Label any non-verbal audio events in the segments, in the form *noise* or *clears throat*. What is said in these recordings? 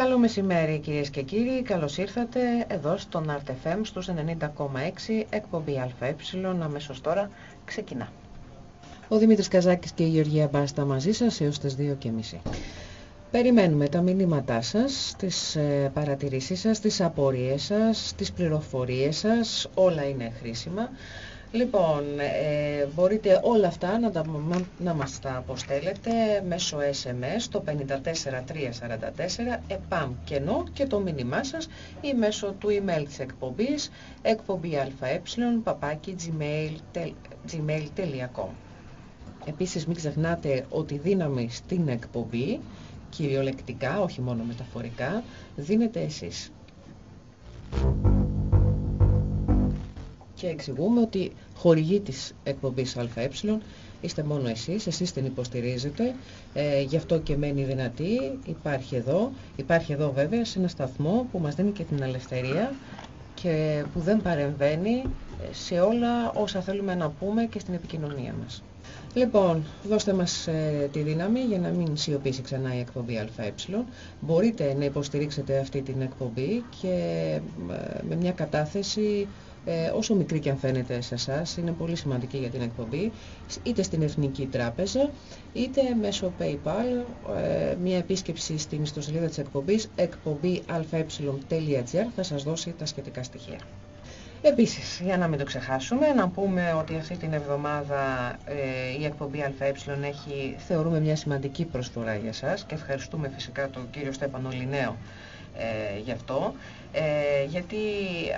Καλό μεσημέρι κυρίες και κύριοι, καλώς ήρθατε εδώ στον RTFM στους 90,6 εκπομπή ΑΕ, αμέσως τώρα ξεκινά. Ο Δημήτρης Καζάκης και η Γεωργία Μπάστα μαζί σας έως τις 2.30. Περιμένουμε τα μηνύματά σας, τις ε, παρατηρήσεις σας, τις απορίες σας, τις πληροφορίες σας, όλα είναι χρήσιμα. Λοιπόν, ε, μπορείτε όλα αυτά να, τα, να μας τα αποστέλετε μέσω SMS το 54344 επαμ κενό και το μήνυμά σας ή μέσω του email της εκπομπής εκπομπή αε παπάκι gmail.com Επίσης μην ξεχνάτε ότι δύναμη στην εκπομπή κυριολεκτικά, όχι μόνο μεταφορικά, δίνετε εσείς και εξηγούμε ότι χορηγή της εκπομπής ΑΕ είστε μόνο εσείς, εσείς την υποστηρίζετε, ε, γι' αυτό και μένει δυνατή, υπάρχει εδώ, υπάρχει εδώ βέβαια σε ένα σταθμό που μας δίνει και την ελευθερία και που δεν παρεμβαίνει σε όλα όσα θέλουμε να πούμε και στην επικοινωνία μας. Λοιπόν, δώστε μας ε, τη δύναμη για να μην σιωπήσει ξανά η εκπομπή ΑΕ. Μπορείτε να υποστηρίξετε αυτή την εκπομπή και ε, με μια κατάθεση ε, όσο μικρή και αν φαίνεται σε εσάς, είναι πολύ σημαντική για την εκπομπή, είτε στην Εθνική Τράπεζα, είτε μέσω PayPal, ε, μια επίσκεψη στην ιστοσελίδα της εκπομπής, εκπομπή αε.gr, θα σας δώσει τα σχετικά στοιχεία. Επίσης, για να μην το ξεχάσουμε, να πούμε ότι αυτή την εβδομάδα ε, η εκπομπή ΑΕ έχει, θεωρούμε, μια σημαντική προσφορά για σας και ευχαριστούμε φυσικά τον κύριο Στέπανο Λινέο ε, γι' αυτό. Ε, γιατί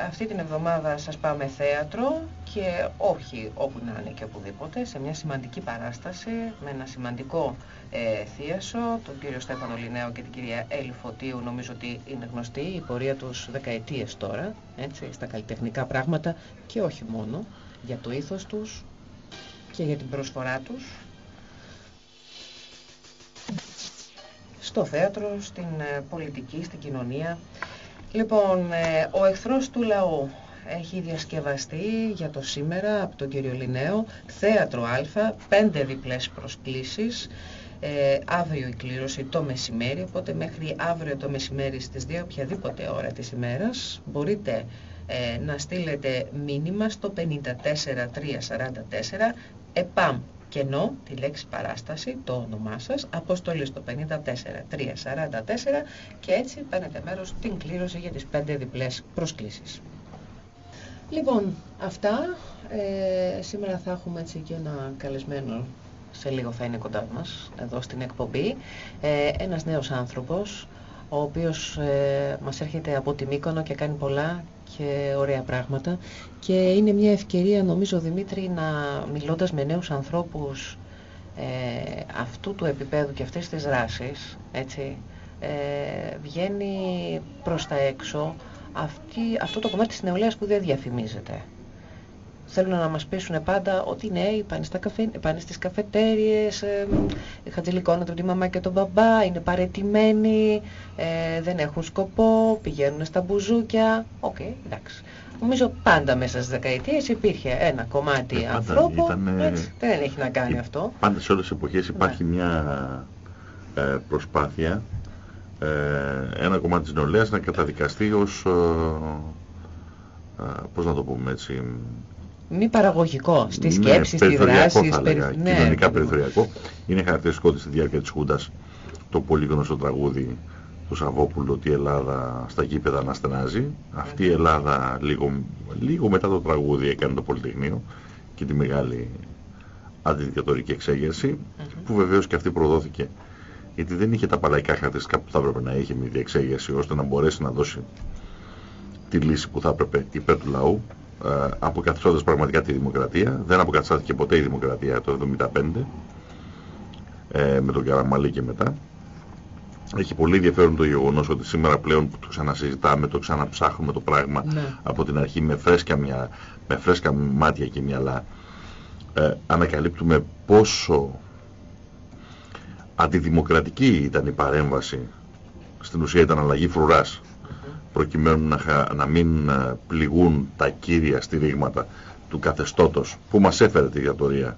αυτή την εβδομάδα σας πάμε θέατρο και όχι όπου να είναι και οπουδήποτε, σε μια σημαντική παράσταση με ένα σημαντικό ε, θίασο, τον κύριο Στέφανο Λινέο και την κυρία Έλλη Φωτίου, νομίζω ότι είναι γνωστή η πορεία τους δεκαετίες τώρα, έτσι, στα καλλιτεχνικά πράγματα και όχι μόνο, για το ήθος τους και για την προσφορά τους. Στο θέατρο, στην ε, πολιτική, στην κοινωνία. Λοιπόν, ε, ο εχθρός του λαού έχει διασκευαστεί για το σήμερα από τον κύριο Λινέο, θέατρο Α, πέντε διπλές προσκλήσεις, ε, αύριο η κλήρωση το μεσημέρι, οπότε μέχρι αύριο το μεσημέρι στις 2 οποιαδήποτε ώρα της ημέρας μπορείτε ε, να στείλετε μήνυμα στο 54344 ΕΠΑΜ κενό, τη λέξη παράσταση, το όνομά σας, αποστολή στο 54344 και έτσι παίρνετε μέρος στην κλήρωση για τις 5 διπλές προσκλήσεις. Λοιπόν, αυτά. Ε, σήμερα θα έχουμε έτσι και ένα καλεσμένο, σε λίγο θα είναι κοντά μας, εδώ στην εκπομπή. Ε, ένας νέος άνθρωπος, ο οποίος ε, μας έρχεται από τη Μύκονο και κάνει πολλά και ωραία πράγματα. Και είναι μια ευκαιρία νομίζω Δημήτρη να μιλώντας με νέους ανθρώπους ε, αυτού του επίπεδου και αυτές τις δράσεις έτσι, ε, βγαίνει προς τα έξω αυτή, αυτό το κομμάτι της νεολαίας που δεν διαφημίζεται θέλουν να μας πείσουν πάντα ότι οι νέοι πάνε, στα καφέ, πάνε στις καφετέριες, ε, χατζηλικώνονται τη μαμά και τον μπαμπά, είναι παρετημένοι, ε, δεν έχουν σκοπό, πηγαίνουν στα μπουζούκια. OK, okay, εντάξει. Νομίζω πάντα μέσα στις δεκαετίες υπήρχε ένα κομμάτι ε, ανθρώπου, έτσι, δεν έχει να κάνει αυτό. Πάντα σε όλες τις εποχές υπάρχει ναι. μια ε, προσπάθεια, ε, ένα κομμάτι της νεολαίας να καταδικαστεί ως, πώς να το πούμε έτσι, μη παραγωγικό στη ναι, σκέψη, στη δράση. Θα περι... ναι, κοινωνικά περιθωριακό. Είναι χαρακτηριστικό ότι στη διάρκεια της Χούντας το πολύ γνωστό τραγούδι του Σαββόπουλου ότι η Ελλάδα στα γήπεδα αναστενάζει. Αυτή η Ελλάδα λίγο, λίγο μετά το τραγούδι έκανε το Πολυτεχνείο και τη μεγάλη αντιδικτατορική εξέγερση που βεβαίως και αυτή προδόθηκε γιατί δεν είχε τα παλαϊκά χαρακτηριστικά που θα έπρεπε να είχε με διεξέγερση ώστε να μπορέσει να δώσει τη λύση που θα έπρεπε υπέρ του λαού ε, αποκαθιστώντας πραγματικά τη δημοκρατία. Δεν αποκαθιστάθηκε ποτέ η δημοκρατία το 1975 ε, με τον Καραμαλή και μετά. Έχει πολύ ενδιαφέρον το γεγονός ότι σήμερα πλέον που το ξανασυζητάμε, το ξαναψάχνουμε το πράγμα ναι. από την αρχή με φρέσκα, μια, με φρέσκα μάτια και μυαλά ε, ανακαλύπτουμε πόσο αντιδημοκρατική ήταν η παρέμβαση στην ουσία ήταν αλλαγή φρουράς προκειμένου να, να μην ε, πληγούν τα κύρια στηρίγματα του καθεστώτος που μας έφερε τη διατορία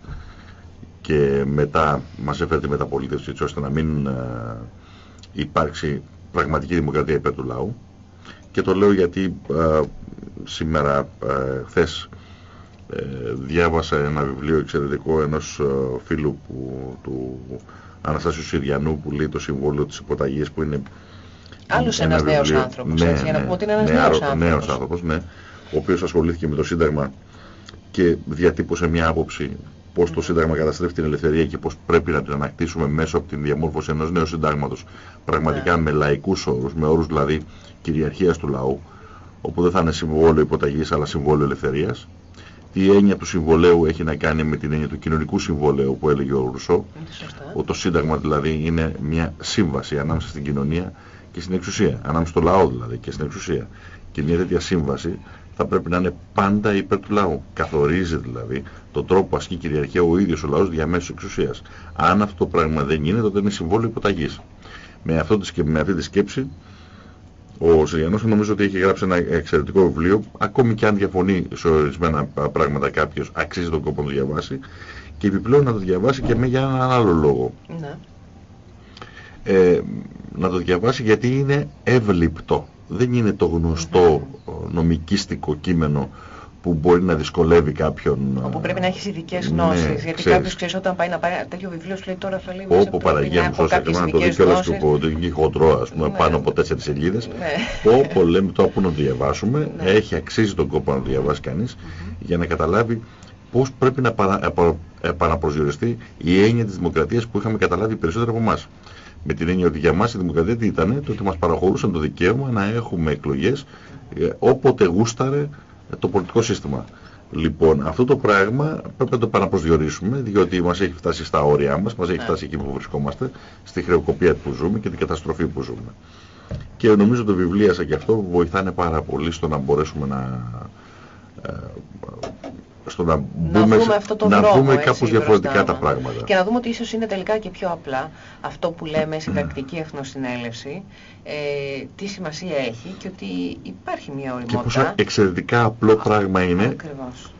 και μετά μας έφερε τη μεταπολίτευση έτσι ώστε να μην ε, υπάρξει πραγματική δημοκρατία υπέρ του λαού. Και το λέω γιατί σήμερα, χθες διάβασα ένα βιβλίο εξαιρετικό ενός φίλου που, του Αναστάσιου Συριανού που λέει το συμβόλαιο της υποταγής που είναι Άλλος ένας βιβλίο, νέος άνθρωπος, ναι, έτσι, για να ναι, πούμε ότι είναι ένας ναι, νέος άνθρωπος. Νέος άνθρωπος, ναι, ο οποίος ασχολήθηκε με το Σύνταγμα και διατύπωσε μια άποψη πώς το Σύνταγμα καταστρέφει την ελευθερία και πώς πρέπει να την ανακτήσουμε μέσω από την διαμόρφωση ενός νέου Συντάγματος, πραγματικά ναι. με λαϊκούς όρους, με όρους δηλαδή κυριαρχίας του λαού, όπου δεν θα είναι συμβόλαιο υποταγής αλλά συμβόλαιο ελευθερίας. Τι έννοια του συμβολέου έχει να κάνει με την έννοια του κοινωνικού συμβολέου που έλεγε ο Ρουσό. Ότι το Σύνταγμα δηλαδή είναι μια σύμβαση ανάμεσα στην κοινωνία και στην εξουσία. Ανάμεσα στο λαό δηλαδή και στην εξουσία. Και μια τέτοια σύμβαση θα πρέπει να είναι πάντα υπέρ του λαού. Καθορίζει δηλαδή τον τρόπο που ασκεί κυριαρχία ο ίδιος ο λαός διαμέσου εξουσίας. Αν αυτό το πράγμα δεν είναι, τότε είναι συμβόλαιο υποταγής. Με, αυτό, με αυτή τη σκέψη, ο Συριανός νομίζω ότι έχει γράψει ένα εξαιρετικό βιβλίο, ακόμη και αν διαφωνεί σε ορισμένα πράγματα κάποιος, αξίζει τον κόπο να το διαβάσει και επιπλέον να το διαβάσει και με για έναν άλλο λόγο. Ναι. Ε, να το διαβάσει γιατί είναι εύληπτο δεν είναι το γνωστό νομικίστικο κείμενο που μπορεί να δυσκολεύει κάποιον. Όπου πρέπει να έχεις ειδικές ναι, γνώσεις. γιατί ξέρεις. κάποιος ξέρεις όταν πάει να πάρει τέτοιο βιβλίο, σου λέει τώρα θα λέει. Όπου Παναγία μου, σώσα και να το δει κιόλα και από την χοντρό, ας πούμε, ναι. πάνω από τέσσερις σελίδες. Ναι. Όπου λέμε το που να το διαβάσουμε, ναι. έχει αξίζει τον κόπο να το διαβάσει κανείς για να καταλάβει πώς πρέπει να επαναπροσδιοριστεί η έννοια της δημοκρατίας που είχαμε καταλάβει περισσότερο από εμάς. Με την έννοια ότι για μας η δημοκρατία τι ήταν, το ότι μας παραχωρούσαν το δικαίωμα να έχουμε εκλογές ε, όποτε γούσταρε το πολιτικό σύστημα. Λοιπόν, αυτό το πράγμα πρέπει να το επαναπροσδιορίσουμε, διότι μας έχει φτάσει στα όρια μας, μας έχει ναι. φτάσει εκεί που βρισκόμαστε, στη χρεοκοπία που ζούμε και την καταστροφή που ζούμε. Και νομίζω το βιβλία και αυτό βοηθάνε πάρα πολύ στο να μπορέσουμε να ε, στο να μπούμε, να αυτό το να δρόμο, δούμε κάπως διαφορετικά τα πράγματα. Και να δούμε ότι ίσως είναι τελικά και πιο απλά αυτό που λέμε συντακτική εθνοσυνέλευση, ε, τι σημασία έχει και ότι υπάρχει μια οριμότητα. Και πόσο εξαιρετικά απλό πράγμα είναι. Ακριβώς.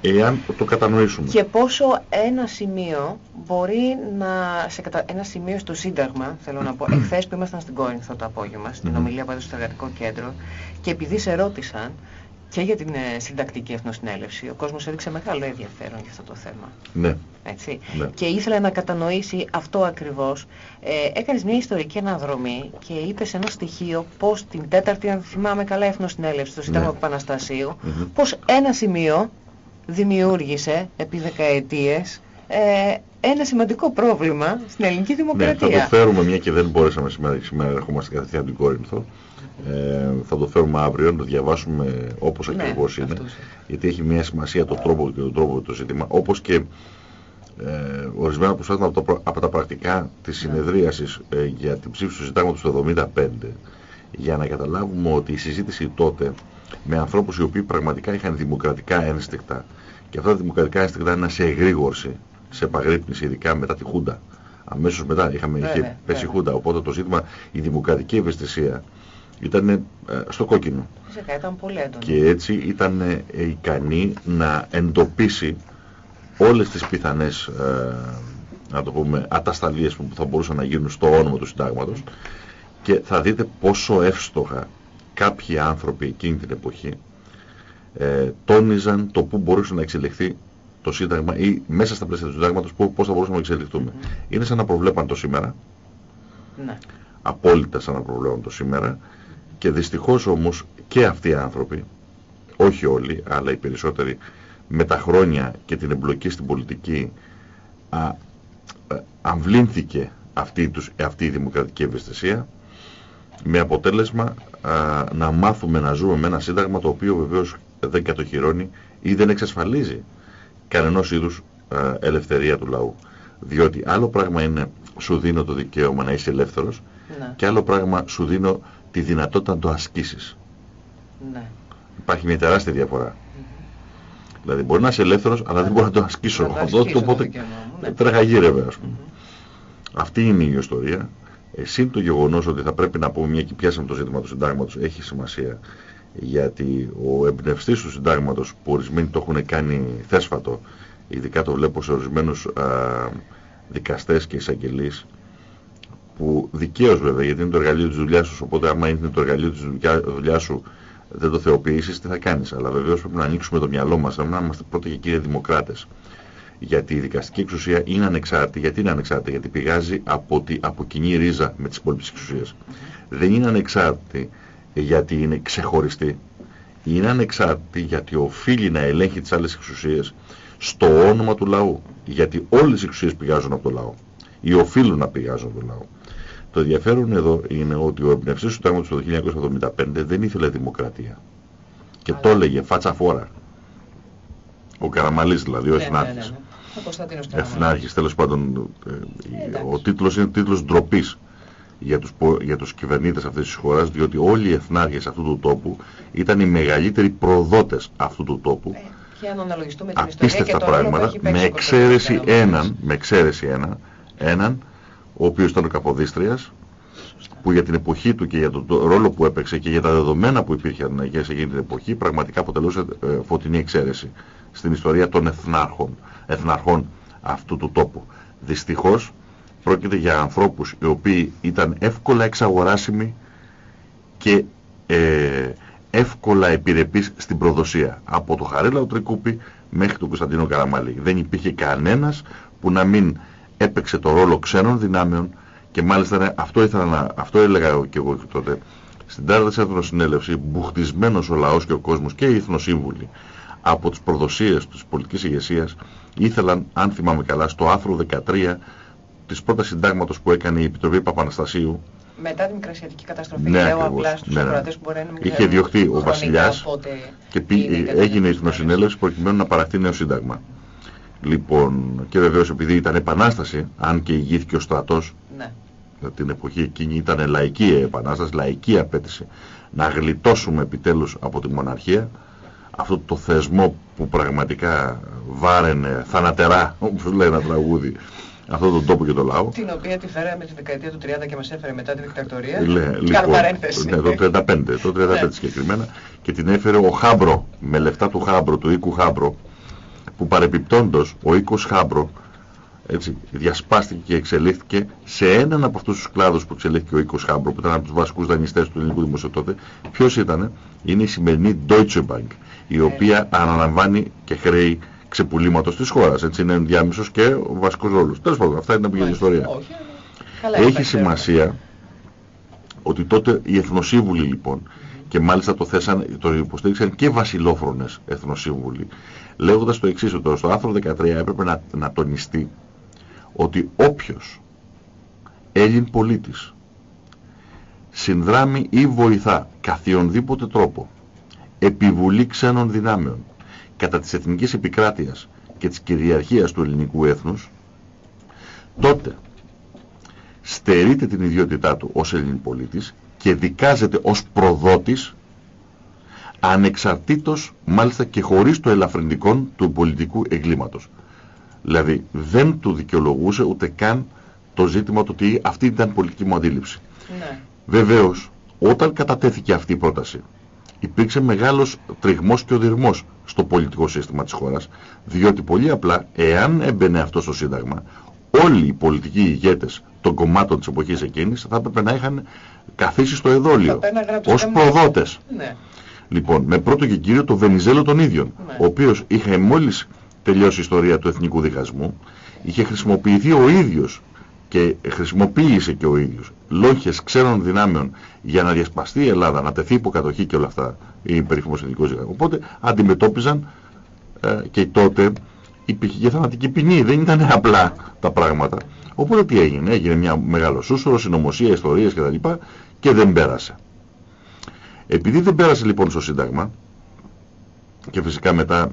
Εάν το κατανοήσουμε. Και πόσο ένα σημείο μπορεί να. Σε κατα... Ένα σημείο στο Σύνταγμα, θέλω να πω, εχθές που ήμασταν στην Κόρινθο το απόγευμα, στην ομιλία που έδωσε στο Εργατικό Κέντρο, και επειδή σε ρώτησαν, και για την ε, συντακτική εθνοσυνέλευση. Ο κόσμος έδειξε μεγάλο ενδιαφέρον για αυτό το θέμα. Ναι. Έτσι. Ναι. Και ήθελε να κατανοήσει αυτό ακριβώς. Ε, έκανες μια ιστορική αναδρομή και είπες ένα στοιχείο πώς την τέταρτη, αν θυμάμαι καλά, εθνοσυνέλευση στο Σύνταγμα ναι. του Παναστασίου, mm πώς ένα σημείο δημιούργησε επί δεκαετίες ε, ένα σημαντικό πρόβλημα στην ελληνική δημοκρατία. Ναι, θα το φέρουμε μια και δεν μπορέσαμε σήμερα, σήμερα ερχόμαστε κατευθείαν την Κόρινθο. Ε, θα το φέρουμε αύριο, να το διαβάσουμε όπως ναι, ακριβώς είναι. Γιατί έχει μια σημασία το τρόπο και το τρόπο το ζήτημα. Όπως και ε, ορισμένα που από, το, από τα πρακτικά της ναι. συνεδρίασης ε, για την ψήφιση του συντάγματος του 1975 για να καταλάβουμε ότι η συζήτηση τότε με ανθρώπους οι οποίοι πραγματικά είχαν δημοκρατικά ένστικτα και αυτά τα δημοκρατικά ένστικτα είναι σε εγρήγορση, σε επαγρύπνηση, ειδικά μετά τη Χούντα. Αμέσως μετά είχαμε, είχε πέσει η Χούντα, οπότε το ζήτημα η δημοκρατική ευαισθησία ήταν ε, στο κόκκινο. Φυσικά ήταν πολύ έντονο. Και έτσι ήταν ε, ικανή να εντοπίσει όλες τις πιθανές ε, να το πούμε, ατασταλίες που θα μπορούσαν να γίνουν στο όνομα του συντάγματος και θα δείτε πόσο εύστοχα κάποιοι άνθρωποι εκείνη την εποχή ε, τόνιζαν το πού μπορούσε να εξελιχθεί το Σύνταγμα ή μέσα στα πλαίσια του Συντάγματος πώς θα μπορούσαμε να εξελιχθούμε. Mm. Είναι σαν να προβλέπαν το σήμερα. Ναι. Απόλυτα σαν να προβλέπαν το σήμερα και δυστυχώς όμως και αυτοί οι άνθρωποι, όχι όλοι, αλλά οι περισσότεροι, με τα χρόνια και την εμπλοκή στην πολιτική, α, αμβλήνθηκε αυτή, τους, αυτή η δημοκρατική ευαισθησία, με αποτέλεσμα να μάθουμε να ζούμε με ένα σύνταγμα το οποίο βεβαίως δεν κατοχυρώνει ή δεν εξασφαλίζει κανενός είδους ελευθερία του λαού. Διότι άλλο πράγμα είναι σου δίνω το δικαίωμα να είσαι ελεύθερος ναι. και άλλο πράγμα σου δίνω τη δυνατότητα να το ασκήσεις. Ναι. Υπάρχει μια τεράστια διαφορά. Mm Δηλαδή μπορεί να είσαι ελεύθερος, αλλά δεν μπορώ να το ασκήσω. Να το ασκήσω οπότε ναι. τρέχα γύρευε, ας πούμε. Αυτή είναι η ιστορία. Εσύ το γεγονός ότι θα πρέπει να πούμε μια και πιάσαμε το ζήτημα του συντάγματος έχει σημασία γιατί ο εμπνευστής του συντάγματος που ορισμένοι το έχουν κάνει θέσφατο ειδικά το βλέπω σε ορισμένους α, δικαστές και εισαγγελείς που δικαίως βέβαια, γιατί είναι το εργαλείο της δουλειάς σου, οπότε άμα είναι το εργαλείο της δουλειάς σου δεν το θεοποιήσεις, τι θα κάνεις. Αλλά βεβαίως πρέπει να ανοίξουμε το μυαλό μας, να είμαστε πρώτα και κύριοι δημοκράτες. Γιατί η δικαστική εξουσία είναι ανεξάρτητη. Γιατί είναι ανεξάρτητη, γιατί πηγάζει από, τη, από κοινή ρίζα με τις υπόλοιπες εξουσίες. Δεν είναι ανεξάρτητη γιατί είναι ξεχωριστή. Είναι ανεξάρτητη γιατί οφείλει να ελέγχει τις άλλες εξουσίες στο όνομα του λαού. Γιατί όλες οι εξουσίες πηγάζουν από το λαό. Ή οφείλουν να πηγάζουν από το λαό. Το ενδιαφέρον εδώ είναι ότι ο εμπνευστής του τάγματος το 1975 δεν ήθελε δημοκρατία. Και το έλεγε φάτσα φόρα. Ο Καραμαλής δηλαδή, ο ναι, Εθνάρχης. Ναι, ναι, Εθνάρχης, τέλος πάντων, ε, ο τίτλος είναι τίτλος ντροπής για τους, για τους κυβερνήτες αυτής της χώρας, διότι όλοι οι εθνάρχες αυτού του τόπου ήταν οι μεγαλύτεροι προδότες αυτού του τόπου. Ε, και αν αναλογιστούμε την ιστορία και το πράγματα, με εξαίρεση έναν, με εξαίρεση ένα, έναν, ο οποίος ήταν ο Καποδίστριας, που για την εποχή του και για τον ρόλο που έπαιξε και για τα δεδομένα που υπήρχαν για σε εκείνη την εποχή, πραγματικά αποτελούσε ε, φωτεινή εξαίρεση στην ιστορία των εθνάρχων, εθναρχών αυτού του τόπου. Δυστυχώς πρόκειται για ανθρώπους οι οποίοι ήταν εύκολα εξαγοράσιμοι και ε, εύκολα επιρρεπείς στην προδοσία. Από το Χαρίλαο Τρικούπη μέχρι τον Κωνσταντίνο Καραμαλή. Δεν υπήρχε κανένας που να μην έπαιξε το ρόλο ξένων δυνάμεων και μάλιστα αυτό, ήθελα να, αυτό έλεγα και εγώ τότε στην τέταρτη εθνοσυνέλευσης, μπουχτισμένος ο λαός και ο κόσμος και οι εθνοσύμβουλοι από τις προδοσίες της πολιτικής ηγεσίας ήθελαν, αν θυμάμαι καλά, στο άρθρο 13 της πρώτας συντάγματος που έκανε η Επιτροπή Παπαναστασίου μετά την μικρασιατική καταστροφή, ναι, λέω απλά στους ναι, ναι. που μπορεί να μην Είχε διωχθεί ο βασιλιάς και έγινε η εθνοσυνέλευση προκειμένου να παραχθεί νέο σύνταγμα. Λοιπόν, και βεβαίως επειδή ήταν επανάσταση, αν και ηγήθηκε ο στρατός, ναι. την εποχή εκείνη ήταν λαϊκή επανάσταση, λαϊκή απέτηση, να γλιτώσουμε επιτέλους από τη μοναρχία, αυτό το θεσμό που πραγματικά βάραινε θανατερά, όπως λέει ένα τραγούδι, αυτόν τον τόπο και τον λαό. Την οποία τη φέραμε τη δεκαετία του 30 και μας έφερε μετά τη δικτακτορία. Λέ, λοιπόν, παρένθεση. Ναι, το 35, το 35 ναι. συγκεκριμένα. Και την έφερε ο Χάμπρο, με λεφτά του Χάμπρο, του οίκου Χάμπρο, που παρεπιπτόντος ο οίκος Χάμπρο έτσι, διασπάστηκε και εξελίχθηκε σε έναν από αυτούς τους κλάδους που εξελίχθηκε ο οίκος Χάμπρο, που ήταν από τους βασικούς δανειστές του ελληνικού δημοσίου τότε. Ποιος ήταν, είναι η σημερινή Deutsche Bank, η ναι. οποία αναλαμβάνει και χρέη ξεπουλήματος της χώρας. Έτσι είναι ενδιάμεσος και ο βασικός ρόλος. Τέλος πάντων, αυτά είναι την ιστορία. Έχει σημασία ότι τότε οι εθνοσύμβουλοι λοιπόν και μάλιστα το, θέσαν, το υποστήριξαν και βασιλόφρονες εθνοσύμβουλοι λέγοντας το εξής ότι στο άρθρο 13 έπρεπε να, να τονιστεί ότι όποιος Έλλην πολίτης συνδράμει ή βοηθά καθιονδήποτε τρόπο επιβουλή ξένων δυνάμεων κατά της εθνικής επικράτειας και της κυριαρχίας του ελληνικού έθνους, τότε στερείται την ιδιότητά του ως Έλλην πολίτης και δικάζεται ως προδότης ανεξαρτήτως μάλιστα και χωρίς το ελαφρυντικό του πολιτικού εγκλήματος. Δηλαδή δεν του δικαιολογούσε ούτε καν το ζήτημα του ότι αυτή ήταν πολιτική μου αντίληψη. Ναι. Βεβαίως, όταν κατατέθηκε αυτή η πρόταση υπήρξε μεγάλος τριγμός και οδυρμός στο πολιτικό σύστημα της χώρας, διότι πολύ απλά, εάν έμπαινε αυτός στο Σύνταγμα, όλοι οι πολιτικοί ηγέτες των κομμάτων της εποχής εκείνης θα έπρεπε να είχαν καθίσει στο εδόλιο, ως προδότες. Ναι. Λοιπόν, με πρώτο και κύριο το Βενιζέλο των ίδιων, ναι. ο οποίος είχε μόλις τελειώσει η ιστορία του εθνικού διχασμού, είχε χρησιμοποιηθεί ο ίδιος και χρησιμοποίησε και ο ίδιος λόγχες ξένων δυνάμεων για να διασπαστεί η Ελλάδα, να τεθεί υποκατοχή και όλα αυτά η περίφημος εθνικός διχασμός. Οπότε αντιμετώπιζαν ε, και τότε υπήρχε και θανατική ποινή, δεν ήταν *laughs* απλά τα πράγματα. Οπότε τι έγινε, έγινε μια μεγάλο σούσουρο, συνωμοσία, ιστορίες κτλ. Και, και δεν πέρασε. Επειδή δεν πέρασε λοιπόν στο Σύνταγμα και φυσικά μετά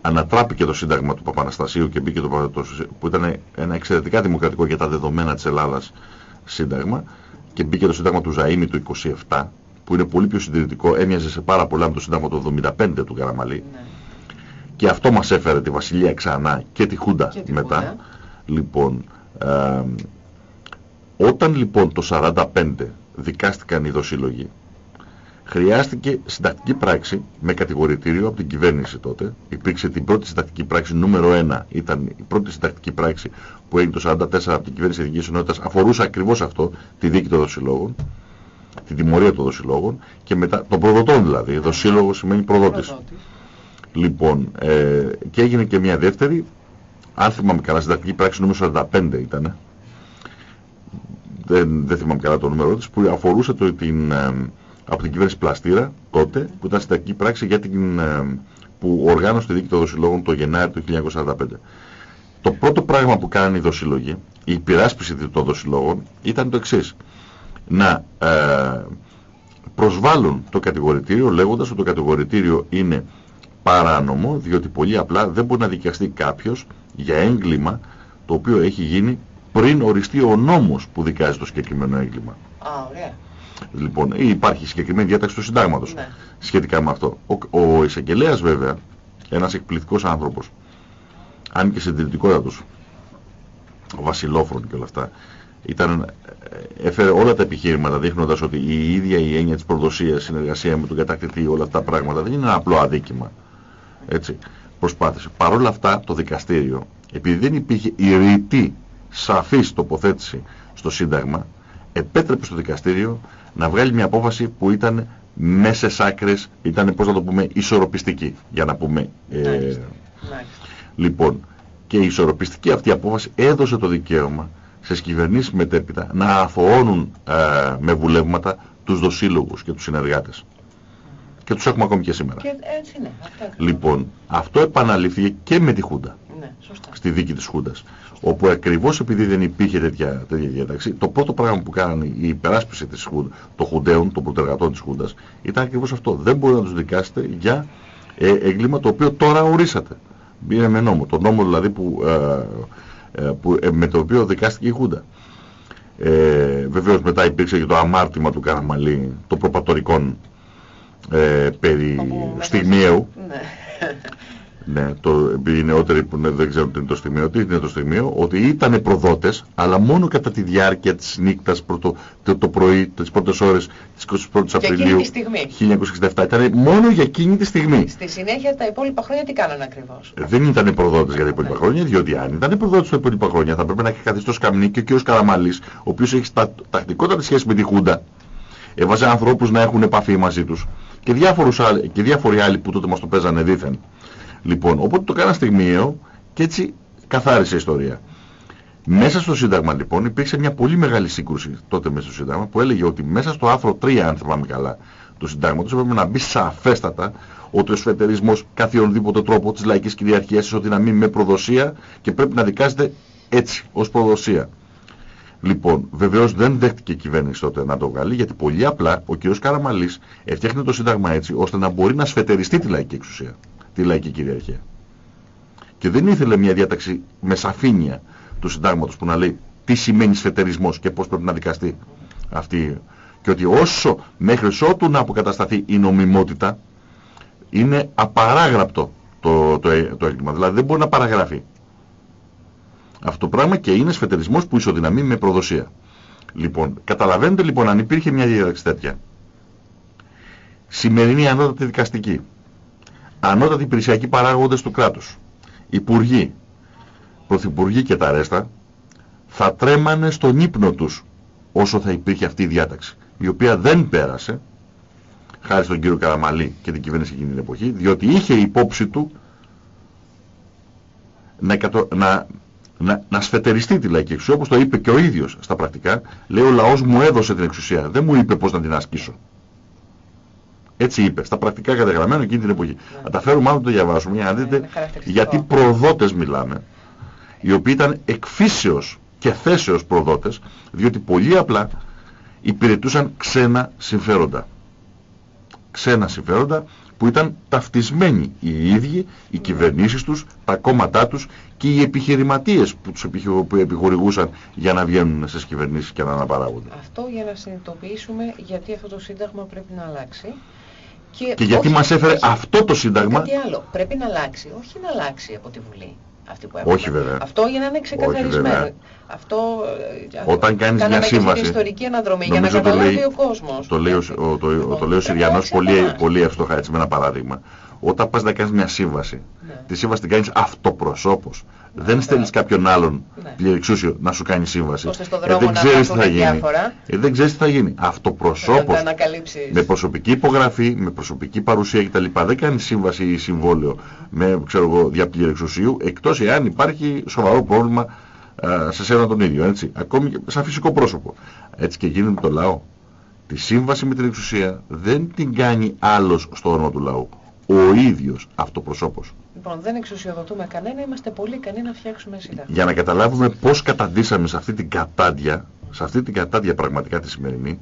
ανατράπηκε το Σύνταγμα του Παπαναστασίου και μπήκε το, το, που ήταν ένα εξαιρετικά δημοκρατικό για τα δεδομένα της Ελλάδας Σύνταγμα και μπήκε το Σύνταγμα του Ζαΐμι του 27 που είναι πολύ πιο συντηρητικό, έμοιαζε σε πάρα πολλά με το Σύνταγμα του 75 του Καραμαλή ναι. και αυτό μας έφερε τη Βασιλεία ξανά και τη Χούντα μετά. Λοιπόν, ε, όταν λοιπόν το 45 δικάστηκαν οι δοσύλλογοι χρειάστηκε συντακτική πράξη με κατηγορητήριο από την κυβέρνηση τότε. Υπήρξε την πρώτη συντακτική πράξη νούμερο 1, ήταν η πρώτη συντακτική πράξη που έγινε το 1944 από την κυβέρνηση Εθνικής Ενότητας, αφορούσε ακριβώς αυτό, τη δίκη των δοσιλόγων, την τιμωρία των δοσιλόγων και μετά, των προδοτών δηλαδή, δοσύλλογο σημαίνει προδότης. Λοιπόν, ε, και έγινε και μια δεύτερη, αν θυμάμαι καλά, συντακτική πράξη νούμερο 45 ήταν, δεν, δεν θυμάμαι καλά το νούμερο της, που αφορούσε το, την, ε, από την κυβέρνηση Πλαστήρα τότε, που ήταν συντακτική πράξη για την, ε, που οργάνωσε τη δίκη των δοσυλλόγων το Γενάρη του 1945. Το πρώτο πράγμα που κάνανε οι δοσύλλογοι, η υπεράσπιση των δοσυλλόγων, ήταν το εξής. Να ε, προσβάλλουν το κατηγορητήριο λέγοντας ότι το κατηγορητήριο είναι παράνομο, διότι πολύ απλά δεν μπορεί να δικαστεί κάποιος για έγκλημα το οποίο έχει γίνει πριν οριστεί ο νόμος που δικάζει το συγκεκριμένο έγκλημα. Α, ωραία. Λοιπόν, υπάρχει συγκεκριμένη διάταξη του συντάγματος ναι. σχετικά με αυτό. Ο, ο εισαγγελέας βέβαια, ένας εκπληκτικός άνθρωπος, αν και συντηρητικότητα τους, ο Βασιλόφρον και όλα αυτά, ήταν, έφερε όλα τα επιχείρηματα δείχνοντας ότι η ίδια η έννοια της προδοσίας, συνεργασία με τον κατακτητή, όλα αυτά τα πράγματα δεν είναι ένα απλό αδίκημα. Έτσι, προσπάθησε. Παρ' όλα αυτά το δικαστήριο, επειδή δεν υπήρχε η ρητή σαφής τοποθέτηση στο Σύνταγμα, επέτρεπε στο δικαστήριο να βγάλει μια απόφαση που ήταν μέσες άκρες, ήταν πώς να το πούμε ισορροπιστική, για να πούμε. Ε, λοιπόν, και η ισορροπιστική αυτή απόφαση έδωσε το δικαίωμα στις κυβερνήσεις μετέπειτα να αθωώνουν ε, με βουλεύματα τους δοσύλλογους και τους συνεργάτες. Και τους έχουμε ακόμη και σήμερα. Και έτσι είναι. λοιπόν, αυτό επαναληφθεί και με τη Χούντα. Ναι, σωστά. Στη δίκη της Χούντας όπου ακριβώς επειδή δεν υπήρχε τέτοια, τέτοια διάταξη, το πρώτο πράγμα που κάνανε η υπεράσπιση της Χούντα, των Χουντέων, των προτεργατών της Χούντας, ήταν ακριβώς αυτό. Δεν μπορεί να τους δικάσετε για ε, έγκλημα το οποίο τώρα ορίσατε. Είναι με νόμο. Το νόμο δηλαδή που, ε, ε που ε, με το οποίο δικάστηκε η Χούντα. Ε, βεβαίως μετά υπήρξε και το αμάρτημα του Καραμαλή, των προπατορικών ε, περί στιγμιαίου. Ναι. Ναι, το, επειδή οι νεότεροι που δεν ξέρουν τι είναι το στιγμίο, τι είναι το στιγμίο, ότι ήταν προδότες, αλλά μόνο κατά τη διάρκεια της νύχτας το, το, πρωί, τις πρώτες ώρες της 21ης Απριλίου 1967. Ήταν μόνο για εκείνη τη στιγμή. Στη συνέχεια τα υπόλοιπα χρόνια τι κάνανε ακριβώς; Δεν ήταν προδότες για τα υπόλοιπα χρόνια, διότι αν ήταν προδότες τα υπόλοιπα χρόνια θα πρέπει να έχει καθίσει το σκαμνί και ο κ. Καραμαλής, ο οποίος έχει τα, τακτικότατη σχέση με τη Χούντα, έβαζε ανθρώπους να έχουν επαφή μαζί τους και, διάφορους, και διάφοροι άλλοι που τότε μας το παίζανε δήθεν. Λοιπόν, οπότε το κάνα στιγμιαίο και έτσι καθάρισε η ιστορία. Μέσα στο Σύνταγμα λοιπόν υπήρξε μια πολύ μεγάλη σύγκρουση τότε μέσα στο Σύνταγμα που έλεγε ότι μέσα στο άρθρο 3, αν θυμάμαι καλά, του Συντάγματος έπρεπε να μπει σαφέστατα ότι ο εσφετερισμός κάθε ονδήποτε τρόπο της λαϊκής κυριαρχίας ισοδυναμεί με προδοσία και πρέπει να δικάζεται έτσι, ως προδοσία. Λοιπόν, βεβαίως δεν δέχτηκε η κυβέρνηση τότε να το βγάλει, γιατί πολύ απλά ο κ. Καραμαλής έφτιαχνε το Σύνταγμα έτσι, ώστε να μπορεί να σφετεριστεί τη λαϊκή εξουσία τη λαϊκή κυριαρχία. Και δεν ήθελε μια διάταξη με σαφήνεια του συντάγματος που να λέει τι σημαίνει σφετερισμός και πώς πρέπει να δικαστεί αυτή. Και ότι όσο μέχρι ότου να αποκατασταθεί η νομιμότητα είναι απαράγραπτο το, το, το έγκλημα. Δηλαδή δεν μπορεί να παραγραφεί. Αυτό το πράγμα και είναι σφετερισμός που ισοδυναμεί με προδοσία. Λοιπόν, καταλαβαίνετε λοιπόν αν υπήρχε μια διάταξη τέτοια. Σημερινή ανώτατη δικαστική ανώτατοι υπηρεσιακοί παράγοντες του κράτους, υπουργοί, πρωθυπουργοί και τα ρέστα, θα τρέμανε στον ύπνο τους όσο θα υπήρχε αυτή η διάταξη, η οποία δεν πέρασε, χάρη στον κύριο Καραμαλή και την κυβέρνηση εκείνη την εποχή, διότι είχε υπόψη του να, να, να, να σφετεριστεί τη λαϊκή εξουσία, όπως το είπε και ο ίδιος στα πρακτικά, λέει ο λαός μου έδωσε την εξουσία, δεν μου είπε πώς να την ασκήσω. Έτσι είπε, στα πρακτικά καταγραμμένο εκείνη την εποχή. Ναι. Να τα φέρουμε μάλλον το διαβάσουμε για να δείτε γιατί προδότες μιλάμε, οι οποίοι ήταν εκφύσεως και θέσεως προδότες, διότι πολύ απλά υπηρετούσαν ξένα συμφέροντα. Ξένα συμφέροντα που ήταν ταυτισμένοι οι ίδιοι, οι κυβερνήσεις τους, τα κόμματά τους και οι επιχειρηματίες που τους επιχορηγούσαν για να βγαίνουν στις κυβερνήσεις και να αναπαράγονται. Αυτό για να συνειδητοποιήσουμε γιατί αυτό το σύνταγμα πρέπει να αλλάξει. Και, γιατί μας έφερε αυτό το σύνταγμα; Κάτι άλλο. Πρέπει να αλλάξει. Όχι να αλλάξει από τη Βουλή. αυτοί που έπρεπε. Όχι βέβαια. Αυτό για να είναι ξεκαθαρισμένο. Αυτό ε, Όταν κάνεις μια σύμβαση. ιστορική αναδρομή για να καταλάβει το λέει, ο κόσμος. Το λέει ο, το, το, λοιπόν, το λέει ο Συριανός πολύ, πολύ εύστοχα έτσι με ένα παράδειγμα. Όταν πας να κάνεις μια σύμβαση, ναι. τη σύμβαση την κάνεις αυτοπροσώπως. Ναι, δεν στέλνεις κάποιον άλλον ναι. πληρεξούσιο να σου κάνει σύμβαση. Ώστε στο δρόμο ε, δεν ξέρεις τι θα γίνει. Ε, δεν ξέρεις τι θα γίνει. Αυτοπροσώπως, με προσωπική υπογραφή, με προσωπική παρουσία κτλ. Δεν κάνεις σύμβαση ή συμβόλαιο με ξέρω εγώ, δια εξουσίου, εκτός εάν υπάρχει σοβαρό πρόβλημα ε, σε σένα τον ίδιο, έτσι. Ακόμη και σαν φυσικό πρόσωπο. Έτσι και γίνεται το λαό. Τη σύμβαση με την εξουσία δεν την κάνει άλλος στο όνομα του λαού ο ίδιος αυτοπροσώπος. Λοιπόν, δεν εξουσιοδοτούμε κανένα, είμαστε πολύ ικανοί να φτιάξουμε σύνταγμα. Για να καταλάβουμε πώς καταντήσαμε σε αυτή την κατάντια, σε αυτή την κατάντια πραγματικά τη σημερινή,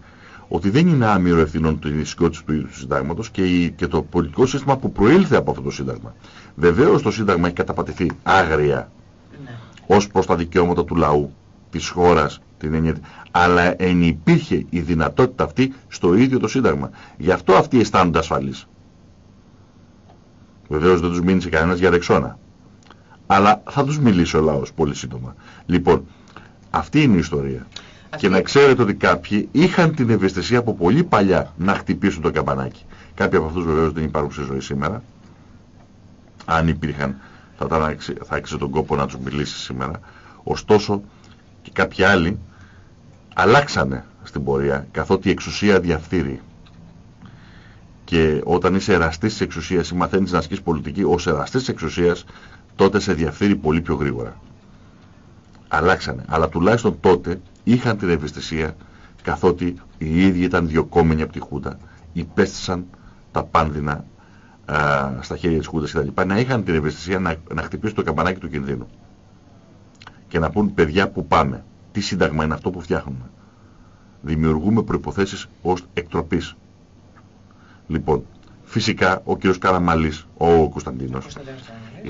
ότι δεν είναι άμυρο ευθυνών του συγκρότηση του ίδιου του συντάγματος και, και το πολιτικό σύστημα που προήλθε από αυτό το σύνταγμα. Βεβαίως το σύνταγμα έχει καταπατηθεί άγρια ναι. ως προς τα δικαιώματα του λαού, της χώρας, την ενιαία, αλλά εν υπήρχε η δυνατότητα αυτή στο ίδιο το σύνταγμα. Γι' αυτό αυτοί αισθάνονται ασφαλείς. Βεβαίως δεν τους μείνει κανένας για ρεξόνα. Αλλά θα τους μιλήσει ο λαός πολύ σύντομα. Λοιπόν, αυτή είναι η ιστορία. Και να ξέρετε ότι κάποιοι είχαν την ευαισθησία από πολύ παλιά να χτυπήσουν το καμπανάκι. Κάποιοι από αυτούς βεβαίως δεν υπάρχουν στη ζωή σήμερα. Αν υπήρχαν θα, θα άξιζε τον κόπο να τους μιλήσει σήμερα. Ωστόσο και κάποιοι άλλοι αλλάξανε στην πορεία καθότι η εξουσία διαφθείρει και όταν είσαι εραστής της εξουσίας ή μαθαίνεις να ασκείς πολιτική ως εραστής της εξουσίας, τότε σε διαφθείρει πολύ πιο γρήγορα. Αλλάξανε. Αλλά τουλάχιστον τότε είχαν την ευαισθησία, καθότι οι ίδιοι ήταν διοκόμενοι από τη Χούντα, υπέστησαν τα πάνδυνα α, στα χέρια της Χούντας κτλ. Να είχαν την ευαισθησία να, να χτυπήσουν το καμπανάκι του κινδύνου. Και να πούν παιδιά που πάμε. Τι σύνταγμα είναι αυτό που φτιάχνουμε. Δημιουργούμε προϋποθέσεις ως εκτροπής. Λοιπόν, φυσικά ο κύριος Καραμαλής, ο Κωνσταντίνος,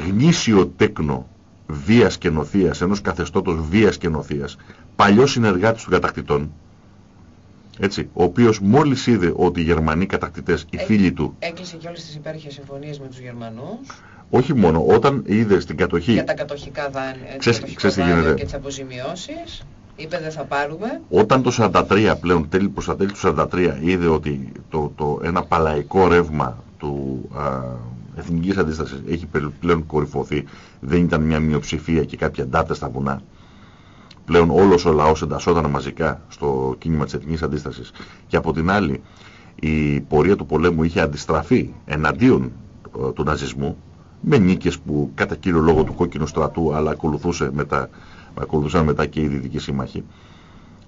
γνήσιο τέκνο βίας και νοθείας, ενός καθεστώτος βίας και νοθείας, παλιός συνεργάτης των κατακτητών, έτσι, ο οποίος μόλις είδε ότι οι Γερμανοί κατακτητές, οι φίλοι του... Έκλεισε και όλες τις υπέρχειες συμφωνίες με τους Γερμανούς. Όχι μόνο, όταν είδε στην κατοχή... Για τα κατοχικά δάνεια, ξέρεις, και τις αποζημιώσεις. Είπε δεν θα πάρουμε. Όταν το 43 πλέον τέλει προς τα τέλη του 43 είδε ότι το, το, ένα παλαϊκό ρεύμα του α, εθνικής αντίστασης έχει πλέον κορυφωθεί, δεν ήταν μια μειοψηφία και κάποια ντάτα στα βουνά. Πλέον όλος ο λαός εντασσόταν μαζικά στο κίνημα της εθνικής αντίστασης και από την άλλη η πορεία του πολέμου είχε αντιστραφεί εναντίον ε, του ναζισμού με νίκες που κατά κύριο λόγο του κόκκινου στρατού αλλά ακολουθούσε μετά ακολουθούσαν μετά και οι δυτικοί σύμμαχοι,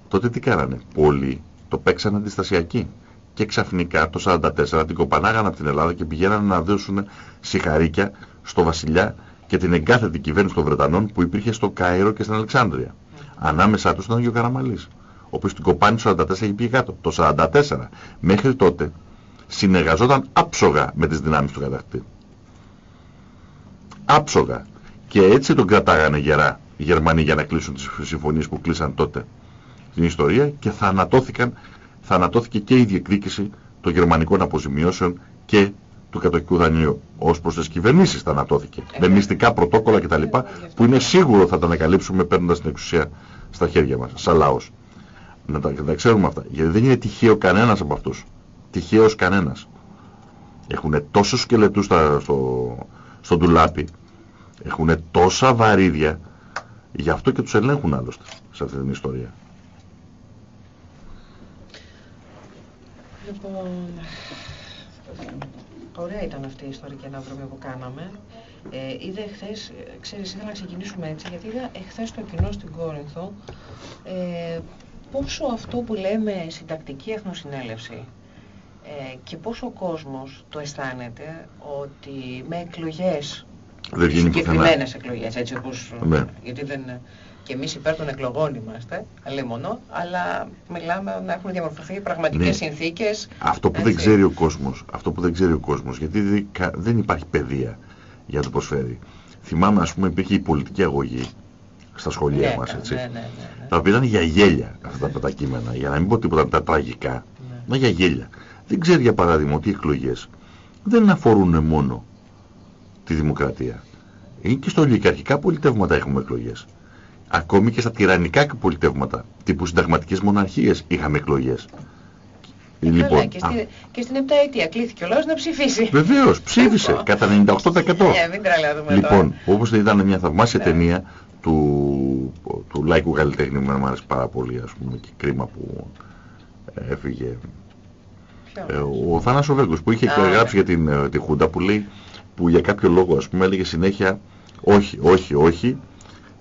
τότε τι κάνανε; Πολλοί το παίξαν αντιστασιακοί. Και ξαφνικά το 1944 την κοπανάγαν από την Ελλάδα και πηγαίνανε να δώσουν συγχαρήκια στο βασιλιά και την εγκάθετη κυβέρνηση των Βρετανών που υπήρχε στο Κάιρο και στην Αλεξάνδρεια. Ανάμεσά τους ήταν ο Καραμαλής, ο οποίος την κοπάνη το 1944 είχε πει κάτω. Το 1944 μέχρι τότε συνεργαζόταν άψογα με τις δυνάμεις του κατακτήτη. Άψογα. Και έτσι τον κρατάγανε γερά οι Γερμανοί για να κλείσουν τις συμφωνίες που κλείσαν τότε στην ιστορία και θανατώθηκαν, θανατώθηκε και η διεκδίκηση των γερμανικών αποζημιώσεων και του κατοικικού δανείου ως προς τις κυβερνήσεις θανατώθηκε με ε, ναι. μυστικά πρωτόκολλα κτλ. Ε, που είναι σίγουρο θα τα ανακαλύψουμε παίρνοντας την εξουσία στα χέρια μας, σαν λαός. Να τα, να τα ξέρουμε αυτά. Γιατί δεν είναι τυχαίο κανένας από αυτούς. Τυχαίος κανένας. Έχουν τόσους σκελετούς στο, στο ντουλάπι. Έχουν τόσα βαρύδια Γι' αυτό και τους ελέγχουν άλλωστε σε αυτή την ιστορία. Λοιπόν, ωραία ήταν αυτή η ιστορική αναδρομή που κάναμε. Ε, είδα εχθές, ξέρεις, ήθελα να ξεκινήσουμε έτσι, γιατί είδα εχθές το κοινό στην Κόρινθο ε, πόσο αυτό που λέμε συντακτική εθνοσυνέλευση ε, και πόσο ο κόσμος το αισθάνεται ότι με εκλογές δεν βγαίνει συγκεκριμένες εκλογές, έτσι όπως. Ναι. Γιατί δεν. Και εμείς υπέρ των εκλογών είμαστε, αλίμονο, αλλά μιλάμε να έχουν διαμορφωθεί πραγματικές ναι. συνθήκες. Αυτό που δεν ξέρει ο κόσμος, αυτό που δεν ξέρει ο κόσμος, γιατί δεν υπάρχει παιδεία για να το προσφέρει. Θυμάμαι, ας πούμε, υπήρχε η πολιτική αγωγή στα σχολεία ναι, μας, έτσι. Ναι, ναι, ναι, ναι, τα οποία ήταν για γέλια αυτά τα κείμενα, για να μην πω τίποτα τα τραγικά, ναι. για γέλια. Δεν ξέρει, για παράδειγμα, ότι οι εκλογές δεν αφορούν μόνο τη δημοκρατία. Ή και στο ολιγαρχικά πολιτεύματα έχουμε εκλογές. Ακόμη και στα τυραννικά πολιτεύματα, τύπου συνταγματικές μοναρχίες, είχαμε εκλογές. Λοιπόν, και, στη, και στην επταετία κλείθηκε ο λαός να ψηφίσει. Βεβαίως, ψήφισε Λοιπόν. κατά 98%. Ε, μην τρελαθούμε Λοιπόν, όπως ήταν μια θαυμάσια ταινία του, του λαϊκού καλλιτέχνη που μου άρεσε πάρα πολύ, ας πούμε, και κρίμα που έφυγε τώρα. ε, Ποιο; ο Θάνασο Βέγκος που είχε Α, ναι. γράψει για την, ε, τη Χούντα που λέει που για κάποιο λόγο ας πούμε έλεγε συνέχεια όχι, όχι, όχι